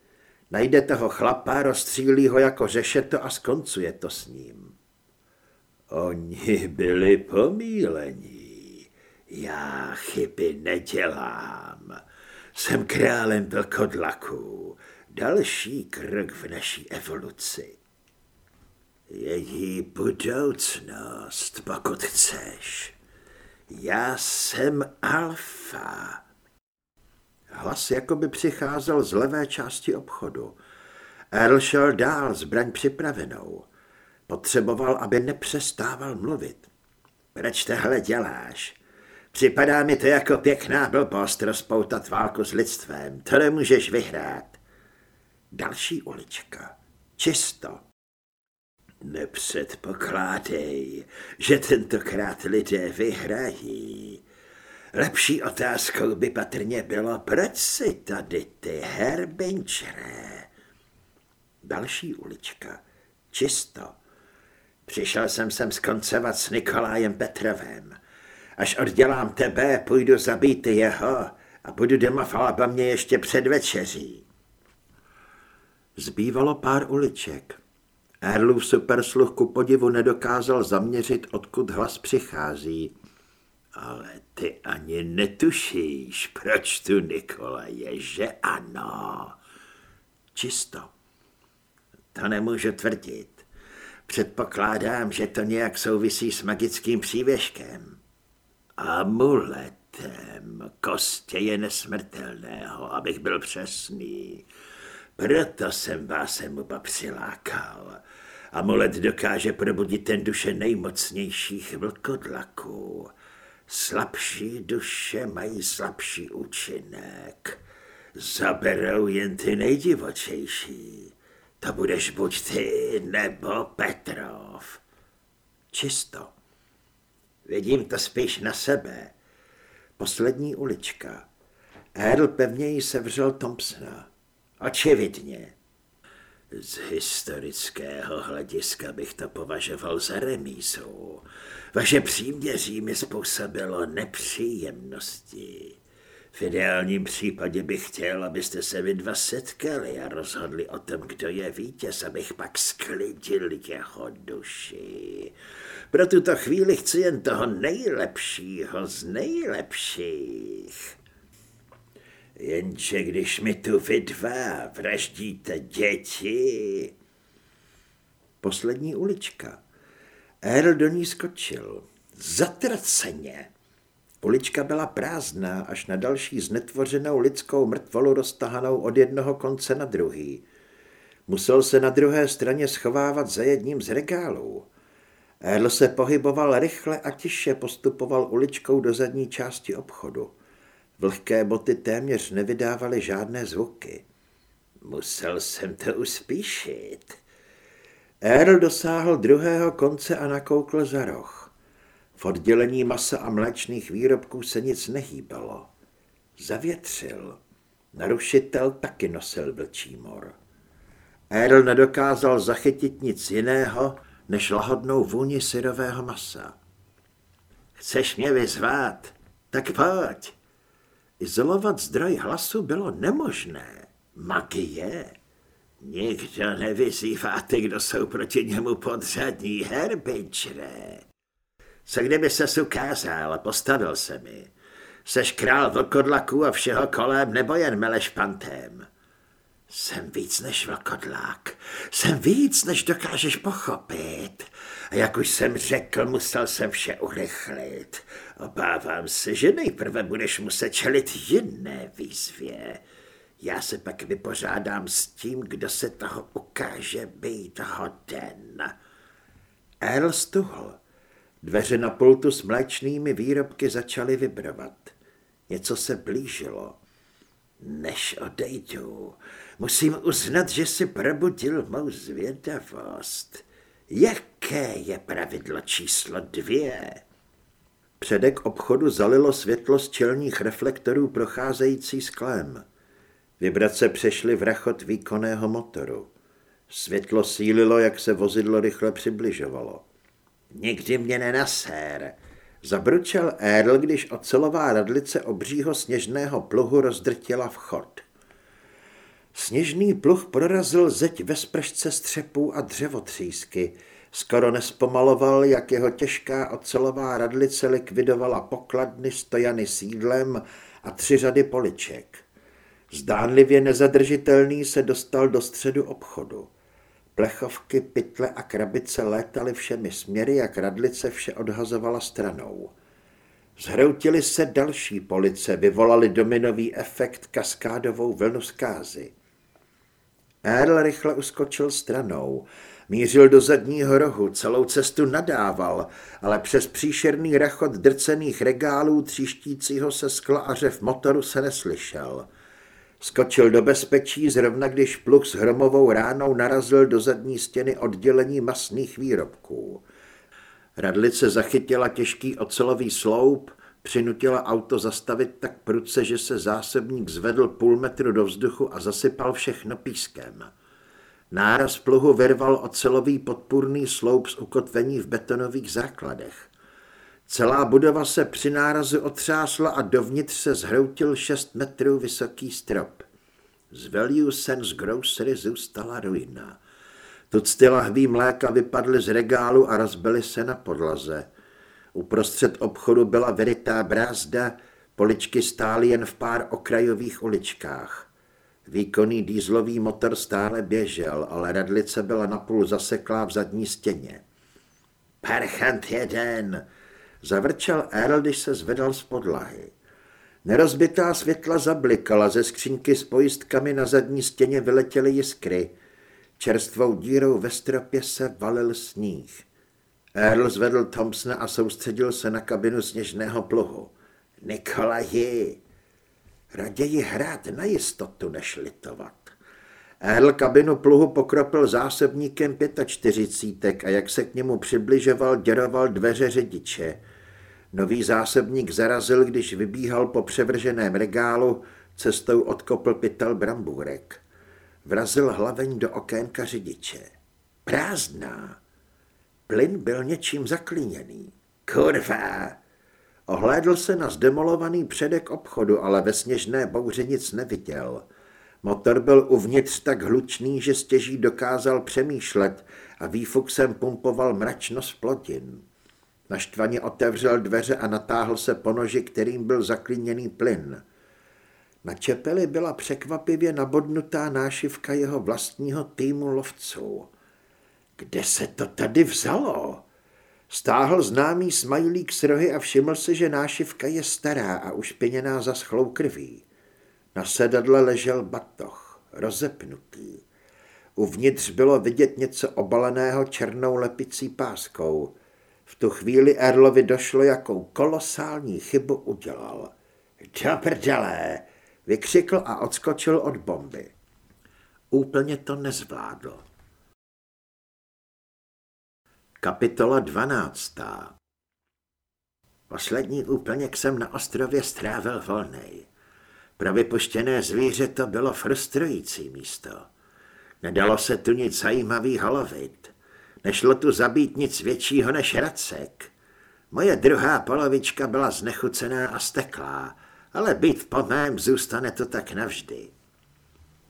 Najde toho chlapa, rozstřílí ho jako řešeto a skoncuje to s ním. Oni byli pomílení. Já chyby nedělám. Jsem králem vlkodlaků. Další krok v naší evoluci. Její budoucnost, pokud chceš. Já jsem alfa. Hlas jakoby přicházel z levé části obchodu. Earl šel dál, zbraň připravenou. Potřeboval, aby nepřestával mluvit. Proč tohle děláš? Připadá mi to jako pěkná blbost rozpoutat válku s lidstvem. To nemůžeš vyhrát. Další ulička. Čisto. Nepředpokládej, že tentokrát lidé vyhrají. Lepší otázkou by patrně bylo, proč si tady ty herbinčere? Další ulička. Čisto. Přišel jsem sem skoncovat s Nikolájem Petrovem. Až oddělám tebe, půjdu zabít jeho a budu doma v Alabamě ještě před večeří. Zbývalo pár uliček. Erlův supersluch ku podivu nedokázal zaměřit, odkud hlas přichází. Ale ty ani netušíš, proč tu Nikola je, že ano. Čisto. To nemůžu tvrdit. Předpokládám, že to nějak souvisí s magickým přívěškem. Amuletem kostěje nesmrtelného, abych byl přesný. Proto jsem vás sem oba přilákal. Amulet dokáže probudit ten duše nejmocnějších vlkodlaků. Slabší duše mají slabší účinek. Zaberou jen ty nejdivočejší. To budeš buď ty, nebo Petrov. Čisto. Vidím to spíš na sebe. Poslední ulička. Earl pevněji sevřel Thompsona. Očividně. Z historického hlediska bych to považoval za remízu. Vaše příměří mi způsobilo nepříjemnosti. V ideálním případě bych chtěl, abyste se vy dva setkali a rozhodli o tom, kdo je vítěz, abych pak sklidil jeho duši. Pro tuto chvíli chci jen toho nejlepšího z nejlepších. Jenže když mi tu vy dva vraždíte děti... Poslední ulička. Earl do ní skočil. Zatraceně. Ulička byla prázdná až na další znetvořenou lidskou mrtvolu roztahanou od jednoho konce na druhý. Musel se na druhé straně schovávat za jedním z regálů. Earl se pohyboval rychle a tiše postupoval uličkou do zadní části obchodu. Vlhké boty téměř nevydávaly žádné zvuky. Musel jsem to uspíšit. Earl dosáhl druhého konce a nakoukl za roh. V oddělení masa a mléčných výrobků se nic nehýbalo. Zavětřil. Narušitel taky nosil vlčí mor. Earl nedokázal zachytit nic jiného, než lahodnou vůni syrového masa. Chceš mě vyzvat? Tak pojď. Izolovat zdroj hlasu bylo nemožné. Magie? Nikdo nevyzýváte, kdo jsou proti němu podřadní, herbičre. Co kdyby se ukázal, postavil se mi. Seš král vlkodlaků a všeho kolem, nebo jen meleš pantem. Jsem víc než vlkodlak. Jsem víc, než dokážeš pochopit. A jak už jsem řekl, musel jsem vše urychlit. Obávám se, že nejprve budeš muset čelit jiné výzvě. Já se pak vypořádám s tím, kdo se toho ukáže být hoden. Earl stuhl. Dveře na pultu s mléčnými výrobky začaly vibrovat. Něco se blížilo. Než odejdu, musím uznat, že si probudil mou zvědavost. Jaké je pravidlo číslo dvě? Předek obchodu zalilo světlo z čelních reflektorů procházející sklem. Vibrace přešly v rachot výkonného motoru. Světlo sílilo, jak se vozidlo rychle přibližovalo. Nikdy mě nenasér. Zabručel Earl, když ocelová radlice obřího sněžného pluhu rozdrtila vchod. Sněžný pluh prorazil zeď ve spršce střepů a dřevotřísky. Skoro nespomaloval, jak jeho těžká ocelová radlice likvidovala pokladny stojany sídlem a tři řady poliček. Zdánlivě nezadržitelný se dostal do středu obchodu. Plechovky, pytle a krabice létaly všemi směry, jak radlice vše odhazovala stranou. Zhroutily se další police, vyvolali dominový efekt kaskádovou vlnu zkázy. Earl rychle uskočil stranou, mířil do zadního rohu, celou cestu nadával, ale přes příšerný rachot drcených regálů tříštícího se skla a řev motoru se neslyšel. Skočil do bezpečí, zrovna když pluh s hromovou ránou narazil do zadní stěny oddělení masných výrobků. Radlice zachytila těžký ocelový sloup, přinutila auto zastavit tak prudce, že se zásobník zvedl půl metru do vzduchu a zasypal všechno pískem. Náraz pluhu vyrval ocelový podpůrný sloup z ukotvení v betonových základech. Celá budova se při nárazu otřásla a dovnitř se zhroutil 6 metrů vysoký strop. Z Value Sense Grocery zůstala ruina. Tucty lahví mléka vypadly z regálu a rozbily se na podlaze. Uprostřed obchodu byla veritá brázda, poličky stály jen v pár okrajových uličkách. Výkonný dýzlový motor stále běžel, ale radlice byla napůl zaseklá v zadní stěně. Parchant jeden, Zavrčel Earl, když se zvedal z podlahy. Nerozbitá světla zablikala, ze skřínky s pojistkami na zadní stěně vyletěly jiskry. Čerstvou dírou ve stropě se valil sníh. Earl zvedl Thompsona a soustředil se na kabinu sněžného pluhu. Nikolaji, raději hrát na jistotu, než litovat. Earl kabinu pluhu pokropil zásobníkem 45 a jak se k němu přibližoval, děroval dveře řidiče. Nový zásobník zarazil, když vybíhal po převrženém regálu, cestou odkopl pytel brambůrek. Vrazil hlaveň do okénka řidiče. Prázdná. Plyn byl něčím zaklíněný. Kurva! Ohlédl se na zdemolovaný předek obchodu, ale ve sněžné bouři nic neviděl. Motor byl uvnitř tak hlučný, že stěží dokázal přemýšlet a výfuksem pumpoval mračnost plodin. Naštvaně otevřel dveře a natáhl se po noži, kterým byl zaklíněný plyn. Na čepeli byla překvapivě nabodnutá nášivka jeho vlastního týmu lovců. Kde se to tady vzalo? Stáhl známý smajlík s rohy a všiml si, že nášivka je stará a ušpiněná za schlou krví. Na sedadle ležel batoh, rozepnutý. Uvnitř bylo vidět něco obaleného černou lepicí páskou. V tu chvíli Erlovi došlo, jakou kolosální chybu udělal. Do vykřikl a odskočil od bomby. Úplně to nezvládl. Kapitola 12. Poslední úplněk jsem na ostrově strávil volnej. Pro vypuštěné zvíře to bylo frustrující místo. Nedalo se tu nic zajímavého lovit. Nešlo tu zabít nic většího než racek. Moje druhá polovička byla znechucená a steklá, ale být po mém zůstane to tak navždy.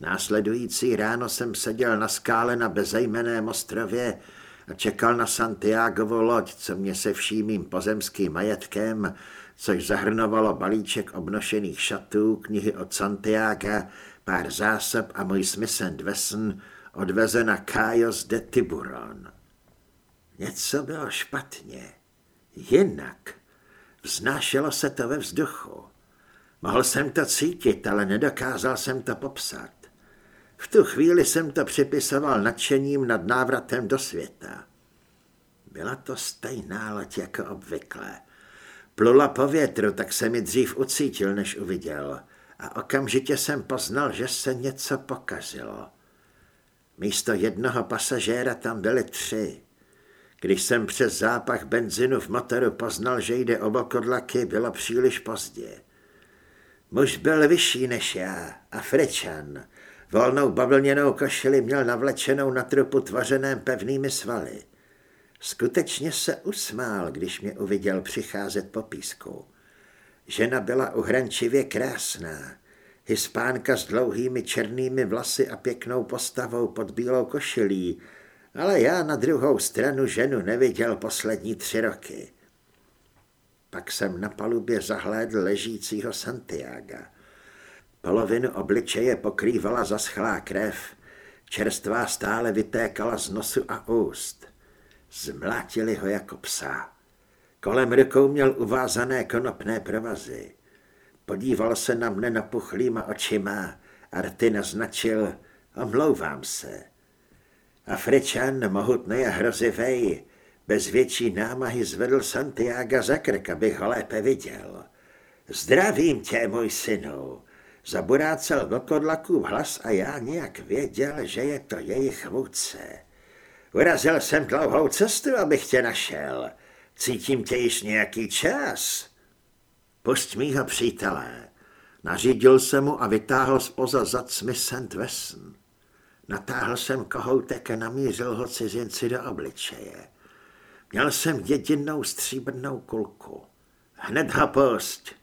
Následující ráno jsem seděl na skále na bezejmeném ostrově a čekal na Santiagovo loď, co mě se vším pozemským majetkem, což zahrnovalo balíček obnošených šatů, knihy od Santiaga, pár zásob a můj Smith Wesson odveze na Cajos de Tiburon. Něco bylo špatně. Jinak. Vznášelo se to ve vzduchu. Mohl jsem to cítit, ale nedokázal jsem to popsat. V tu chvíli jsem to připisoval nadšením nad návratem do světa. Byla to stejná loď jako obvykle. Plula po větru, tak se mi dřív ucítil, než uviděl. A okamžitě jsem poznal, že se něco pokazilo. Místo jednoho pasažéra tam byly tři. Když jsem přes zápach benzinu v motoru poznal, že jde o bokodlaky, bylo příliš pozdě. Muž byl vyšší než já, Afričan. Volnou bavlněnou košili měl navlečenou na trupu tvořeném pevnými svaly. Skutečně se usmál, když mě uviděl přicházet po písku. Žena byla uhrančivě krásná. Hispánka s dlouhými černými vlasy a pěknou postavou pod bílou košilí, ale já na druhou stranu ženu neviděl poslední tři roky. Pak jsem na palubě zahlédl ležícího Santiaga. Polovinu obličeje pokrývala zaschlá krev, čerstvá stále vytékala z nosu a úst. Zmlátili ho jako psa. Kolem rukou měl uvázané konopné provazy. Podíval se na mne napuchlýma očima a rty naznačil, omlouvám se. Afričan, mohutný a hrozivej, bez větší námahy zvedl Santiago za krk, abych ho lépe viděl. Zdravím tě, můj synu. Zaburácel vlkodlakův hlas a já nějak věděl, že je to jejich vůdce. Urazil jsem dlouhou cestu, abych tě našel. Cítím tě již nějaký čas. Pust mýho přítele. Nařídil jsem mu a vytáhl spoza zad Smith Wesson. Natáhl jsem kohoutek a namířil ho cizinci do obličeje. Měl jsem jedinou stříbrnou kulku. Hned ho pust.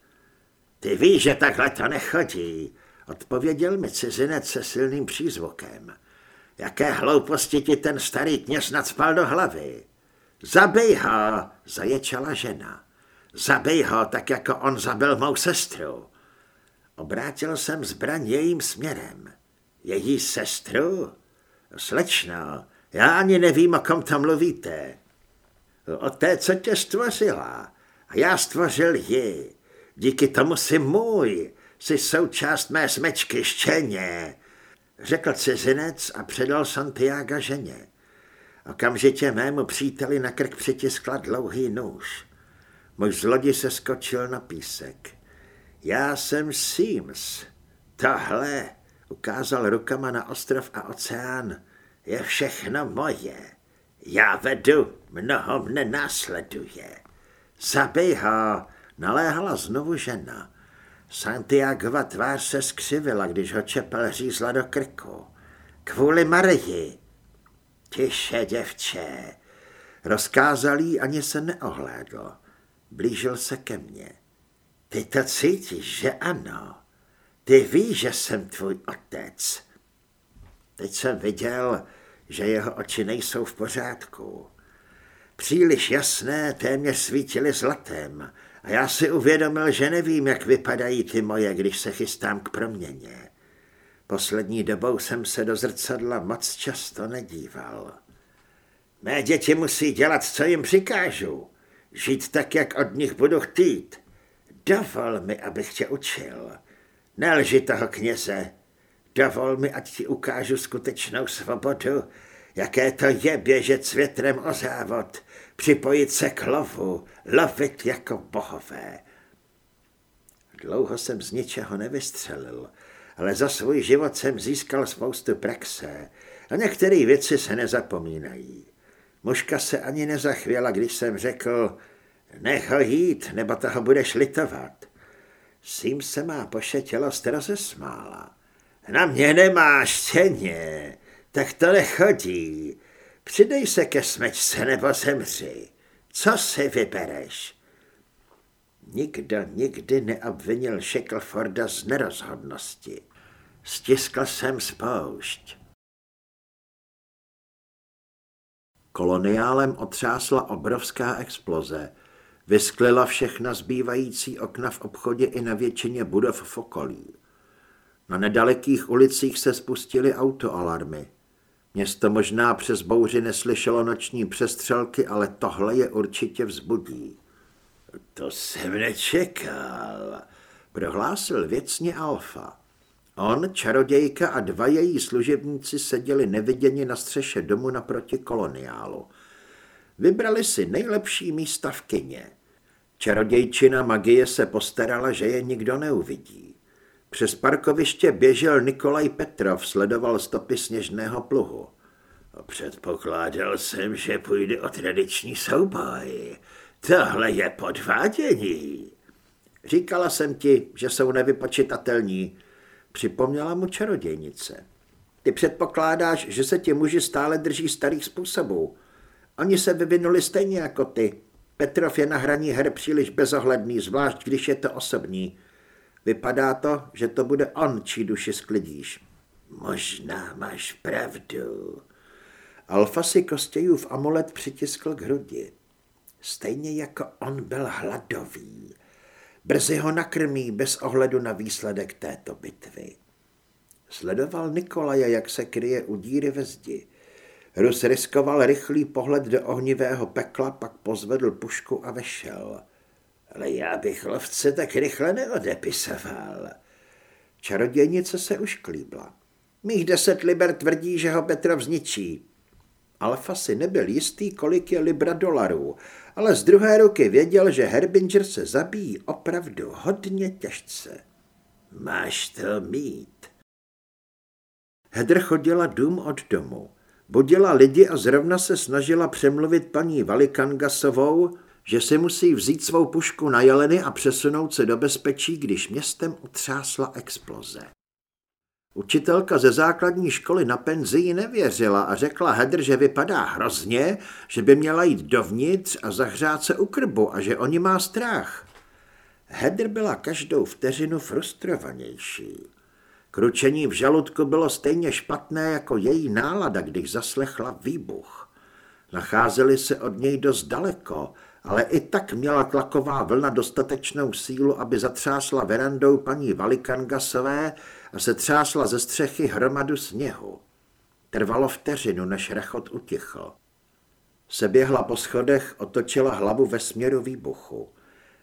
Ty víš, že takhle to nechodí, odpověděl mi cizinec se silným přízvukem. Jaké hlouposti ti ten starý kněz nadspal do hlavy? Zabij ho, zaječala žena. Zabij ho, tak jako on zabil mou sestru. Obrátil jsem zbraň jejím směrem. Její sestru? Slečno, já ani nevím, o kom tam mluvíte. O té, co tě stvořila. A já stvořil ji. Díky tomu jsi můj. Jsi součást mé smečky, štěně. Řekl cizinec a předal Santiago ženě. Okamžitě mému příteli na krk přitiskla dlouhý nůž. Můj zlodí se skočil na písek. Já jsem Sims. Tohle, ukázal rukama na ostrov a oceán, je všechno moje. Já vedu, mnoho mne následuje. Zabij ho, naléhala znovu žena. Santiagova tvář se skřivila, když ho čepel řízla do krku. Kvůli Marii. Tiše, děvče. Rozkázal jí, ani se neohlédl. Blížil se ke mně. Ty to cítíš, že ano? Ty víš, že jsem tvůj otec. Teď jsem viděl, že jeho oči nejsou v pořádku. Příliš jasné, téměř svítily zlatem a já si uvědomil, že nevím, jak vypadají ty moje, když se chystám k proměně. Poslední dobou jsem se do zrcadla moc často nedíval. Mé děti musí dělat, co jim přikážu. Žít tak, jak od nich budu chtít. Dovol mi, abych tě učil. Nelži toho kněze. Dovol mi, ať ti ukážu skutečnou svobodu, jaké to je běžet s větrem o závod, připojit se k lovu, lovit jako bohové. Dlouho jsem z ničeho nevystřelil, ale za svůj život jsem získal spoustu praxe a některé věci se nezapomínají. Mužka se ani nezachvěla, když jsem řekl, nech ho jít, nebo toho budeš litovat. Sým se má pošetělost rozesmála. Na mě nemáš tak to nechodí. Přidej se ke smečce nebo zemři. Co si vybereš? Nikdo nikdy neobvinil Shackleforda z nerozhodnosti. Stiskl jsem spoušť. Koloniálem otřásla obrovská exploze. Vysklila všechna zbývající okna v obchodě i na většině budov v okolí. Na nedalekých ulicích se spustily autoalarmy. Město možná přes bouři neslyšelo noční přestřelky, ale tohle je určitě vzbudí. To jsem nečekal, prohlásil věcně Alfa. On, čarodějka a dva její služebníci seděli neviděni na střeše domu naproti koloniálu. Vybrali si nejlepší místa v kině. Čarodějčina magie se postarala, že je nikdo neuvidí. Přes parkoviště běžel Nikolaj Petrov, sledoval stopy sněžného pluhu. Předpokládal jsem, že půjde o tradiční souboj. Tohle je podvádění. Říkala jsem ti, že jsou nevypočitatelní. Připomněla mu čarodějnice. Ty předpokládáš, že se ti muži stále drží starých způsobů. Oni se vyvinuli stejně jako ty. Petrov je na hraní her příliš bezohledný, zvlášť když je to osobní. Vypadá to, že to bude on, čí duši sklidíš. Možná máš pravdu. Alfa si Kostějův amulet přitiskl k hrudi. Stejně jako on byl hladový. Brzy ho nakrmí bez ohledu na výsledek této bitvy. Sledoval Nikolaje, jak se kryje u díry ve zdi. Rus riskoval rychlý pohled do ohnivého pekla, pak pozvedl pušku a vešel. Ale já bych lovce tak rychle neodepisoval. Čarodějnice se už klíbla. Mých deset liber tvrdí, že ho Petrov zničí. Alfa si nebyl jistý, kolik je libra dolarů, ale z druhé ruky věděl, že Herbinger se zabíjí opravdu hodně těžce. Máš to mít. Hedr chodila dům od domu. Budila lidi a zrovna se snažila přemluvit paní Valikangasovou, že si musí vzít svou pušku na jeleny a přesunout se do bezpečí, když městem utřásla exploze. Učitelka ze základní školy na penzii nevěřila a řekla Hedr, že vypadá hrozně, že by měla jít dovnitř a zahřát se u krbu a že oni má strach. Hedr byla každou vteřinu frustrovanější. Kručení v žaludku bylo stejně špatné jako její nálada, když zaslechla výbuch. Nacházeli se od něj dost daleko, ale i tak měla tlaková vlna dostatečnou sílu, aby zatřásla verandou paní Valikangasové a se třásla ze střechy hromadu sněhu. Trvalo vteřinu, než rechot utichl. Seběhla po schodech, otočila hlavu ve směru výbuchu.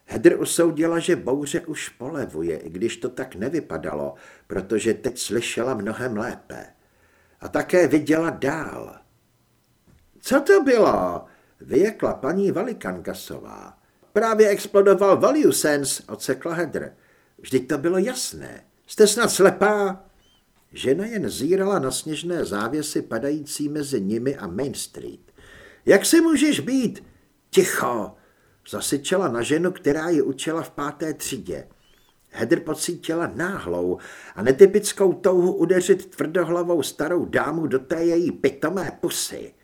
Hedr usoudila, že bouře už polevuje, i když to tak nevypadalo, protože teď slyšela mnohem lépe. A také viděla dál. Co to bylo? Vyjekla paní Valikangasová. Právě explodoval Value Sense, odsekla Hedr. Vždyť to bylo jasné. Jste snad slepá? Žena jen zírala na sněžné závěsy padající mezi nimi a Main Street. Jak si můžeš být? Ticho! Zasyčela na ženu, která ji učila v páté třídě. Hedr pocítila náhlou a netypickou touhu udeřit tvrdohlavou starou dámu do té její pitomé pusy.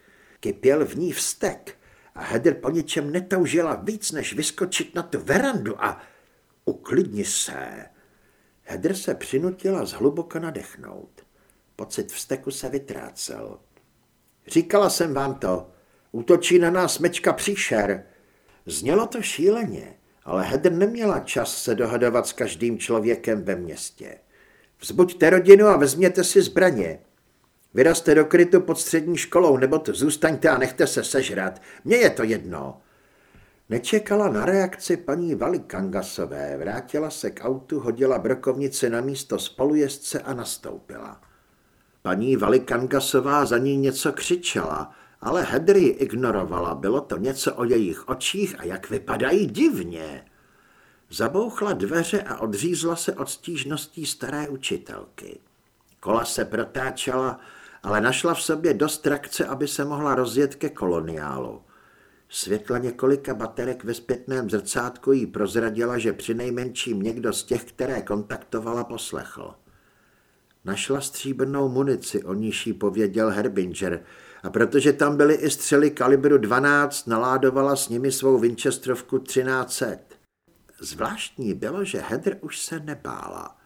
Kypěl v ní vztek a Hedr po ničem netoužila víc, než vyskočit na tu verandu a uklidni se. Hedr se přinutila zhluboka nadechnout. Pocit vzteku se vytrácel. Říkala jsem vám to, útočí na nás mečka příšer. Znělo to šíleně, ale Hedr neměla čas se dohadovat s každým člověkem ve městě. Vzbuďte rodinu a vezměte si zbraně. Vyraste do krytu pod střední školou, nebo to zůstaňte a nechte se sežrat. Mně je to jedno. Nečekala na reakci paní Valikangasové, vrátila se k autu, hodila brokovnici na místo spolujezdce a nastoupila. Paní Valikangasová za ní něco křičela, ale Hedry ignorovala, bylo to něco o jejich očích a jak vypadají divně. Zabouchla dveře a odřízla se od stížností staré učitelky. Kola se protáčela, ale našla v sobě dost trakce, aby se mohla rozjet ke koloniálu. Světla několika baterek ve zpětném zrcátku jí prozradila, že přinejmenším někdo z těch, které kontaktovala, poslechl. Našla stříbrnou munici, o níž jí pověděl Herbinger, a protože tam byly i střely kalibru 12, naládovala s nimi svou Winchesterovku 1300. Zvláštní bylo, že Heather už se nebála.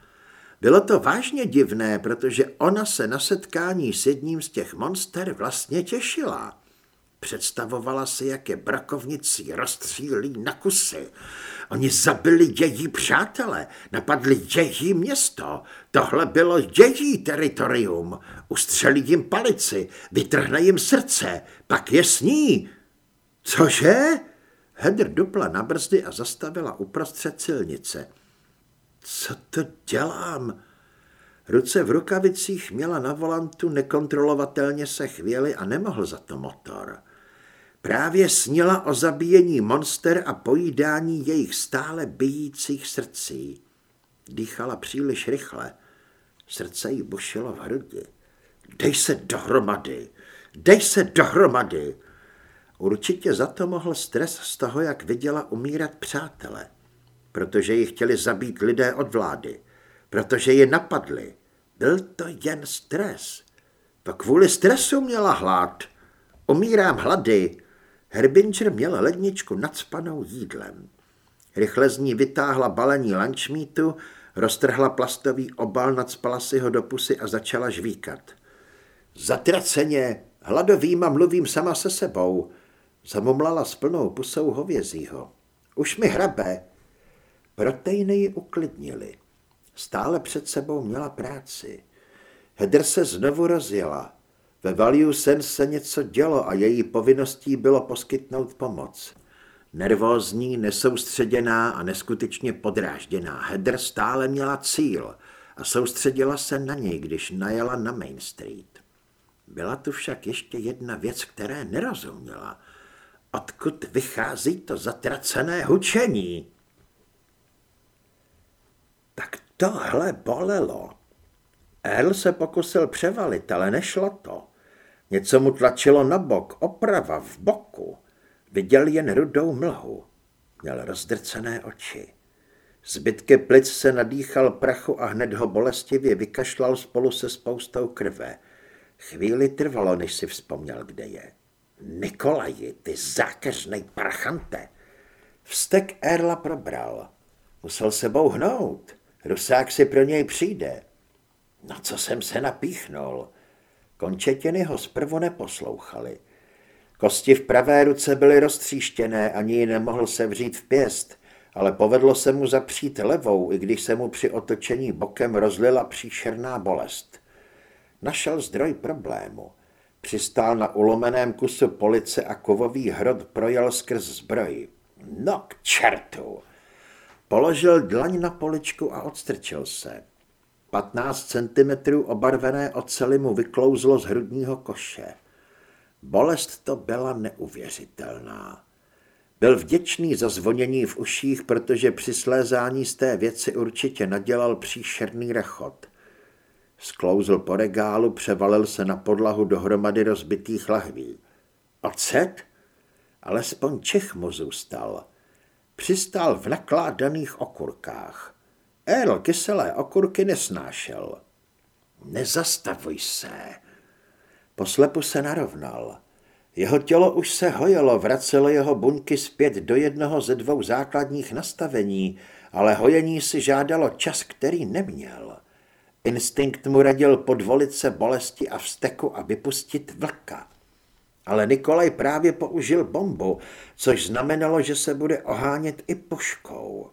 Bylo to vážně divné, protože ona se na setkání s jedním z těch monster vlastně těšila. Představovala si, jak je brakovnicí rozstřílí na kusy. Oni zabili její přátele, napadli její město. Tohle bylo její teritorium. Ustřelí jim palici, vytrhne jim srdce, pak je sní. Cože? Hedr dupla na brzdy a zastavila uprostřed silnice. Co to dělám? Ruce v rukavicích měla na volantu, nekontrolovatelně se chvěly a nemohl za to motor. Právě snila o zabíjení monster a pojídání jejich stále bijících srdcí. Dýchala příliš rychle. Srdce jí bušilo v hrudi. Dej se dohromady, dej se dohromady. Určitě za to mohl stres z toho, jak viděla umírat přátele. Protože ji chtěli zabít lidé od vlády. Protože ji napadli. Byl to jen stres. To kvůli stresu měla hlad. Umírám hlady, Herbinger měl ledničku nadspanou jídlem. Rychle z ní vytáhla balení lunchmeatu, roztrhla plastový obal, nadspala si ho do pusy a začala žvíkat. Zatraceně, hladovým a mluvím sama se sebou, zamumlala s plnou pusou hovězího. Už mi hrabe. Proteiny ji uklidnili. Stále před sebou měla práci. Hedr se znovu rozjela. Ve Value Sense se něco dělo a její povinností bylo poskytnout pomoc. Nervózní, nesoustředěná a neskutečně podrážděná Heather stále měla cíl a soustředila se na něj, když najela na Main Street. Byla tu však ještě jedna věc, které nerozuměla. Odkud vychází to zatracené hučení? Tak tohle bolelo. Earl se pokusil převalit, ale nešlo to. Něco mu tlačilo na bok, oprava v boku. Viděl jen rudou mlhu. Měl rozdrcené oči. Zbytky plic se nadýchal prachu a hned ho bolestivě vykašlal spolu se spoustou krve. Chvíli trvalo, než si vzpomněl, kde je. Nikolaji, ty zákeřnej prachante. Vztek Erla probral. Musel sebou hnout. Rusák si pro něj přijde. Na co jsem se napíchnul? Končetiny ho zprvu neposlouchaly. Kosti v pravé ruce byly roztříštěné, ani ji nemohl sevřít v pěst, ale povedlo se mu zapřít levou, i když se mu při otočení bokem rozlila příšerná bolest. Našel zdroj problému. Přistál na ulomeném kusu police a kovový hrot projel skrz zbroj. No k čertu! Položil dlaň na poličku a odstrčil se. 15 cm obarvené oceli mu vyklouzlo z hrudního koše. Bolest to byla neuvěřitelná. Byl vděčný za zvonění v uších, protože při slézání z té věci určitě nadělal příšerný rechot. Sklouzl po regálu, převalil se na podlahu dohromady rozbitých lahví. Ocet? Alespoň Čech mu zůstal. Přistál v nakládaných okurkách. Erl kyselé okurky nesnášel. Nezastavuj se. Poslepu se narovnal. Jeho tělo už se hojelo, vracelo jeho buňky zpět do jednoho ze dvou základních nastavení, ale hojení si žádalo čas, který neměl. Instinkt mu radil podvolit se bolesti a vzteku a vypustit vlka. Ale Nikolaj právě použil bombu, což znamenalo, že se bude ohánět i puškou.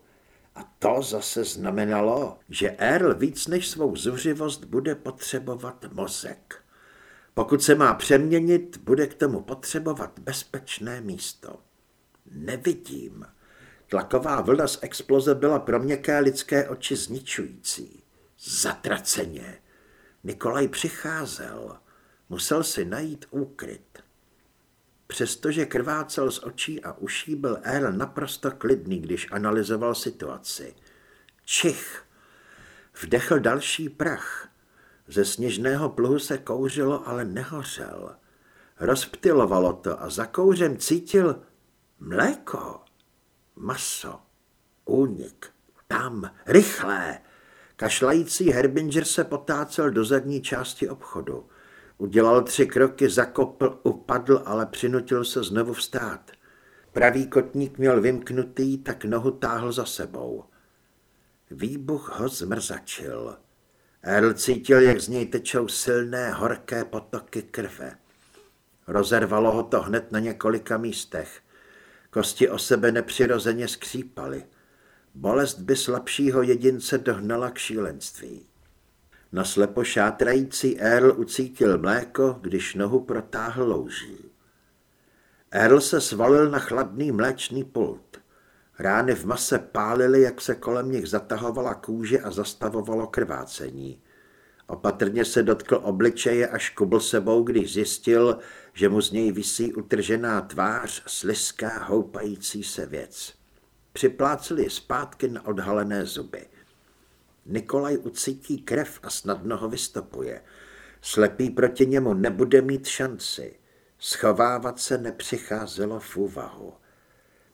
A to zase znamenalo, že Earl víc než svou zuřivost bude potřebovat mozek. Pokud se má přeměnit, bude k tomu potřebovat bezpečné místo. Nevidím. Tlaková vlna z exploze byla pro měkké lidské oči zničující. Zatraceně. Nikolaj přicházel. Musel si najít úkryt. Přestože krvácel z očí a uší, byl Earl naprosto klidný, když analyzoval situaci. Čich. Vdechl další prach. Ze sněžného pluhu se kouřilo, ale nehořel. Rozptilovalo to a za kouřem cítil mléko, maso, únik. Tam, rychlé. Kašlající Herbinger se potácel do zadní části obchodu. Udělal tři kroky, zakopl, upadl, ale přinutil se znovu vstát. Pravý kotník měl vymknutý, tak nohu táhl za sebou. Výbuch ho zmrzačil. Earl cítil, jak z něj tečou silné, horké potoky krve. Rozervalo ho to hned na několika místech. Kosti o sebe nepřirozeně skřípaly. Bolest by slabšího jedince dohnala k šílenství. Na slepo šátrající Earl ucítil mléko, když nohu protáhl louží. Earl se svalil na chladný mléčný pult. Rány v mase pálily, jak se kolem nich zatahovala kůže a zastavovalo krvácení. Opatrně se dotkl obličeje a škubl sebou, když zjistil, že mu z něj visí utržená tvář, sliská, houpající se věc. Připláceli zpátky na odhalené zuby. Nikolaj ucítí krev a snadno ho vystopuje. Slepý proti němu nebude mít šanci. Schovávat se nepřicházelo v úvahu.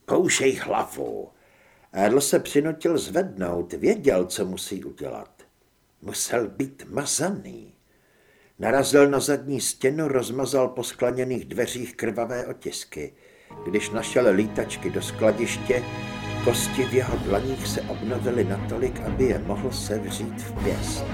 Použij hlavu. Erl se přinutil zvednout, věděl, co musí udělat. Musel být mazaný. Narazil na zadní stěnu, rozmazal po skleněných dveřích krvavé otisky. Když našel lítačky do skladiště, kosti v jeho dlaních se obnovily natolik, aby je mohl sevřít v pěst.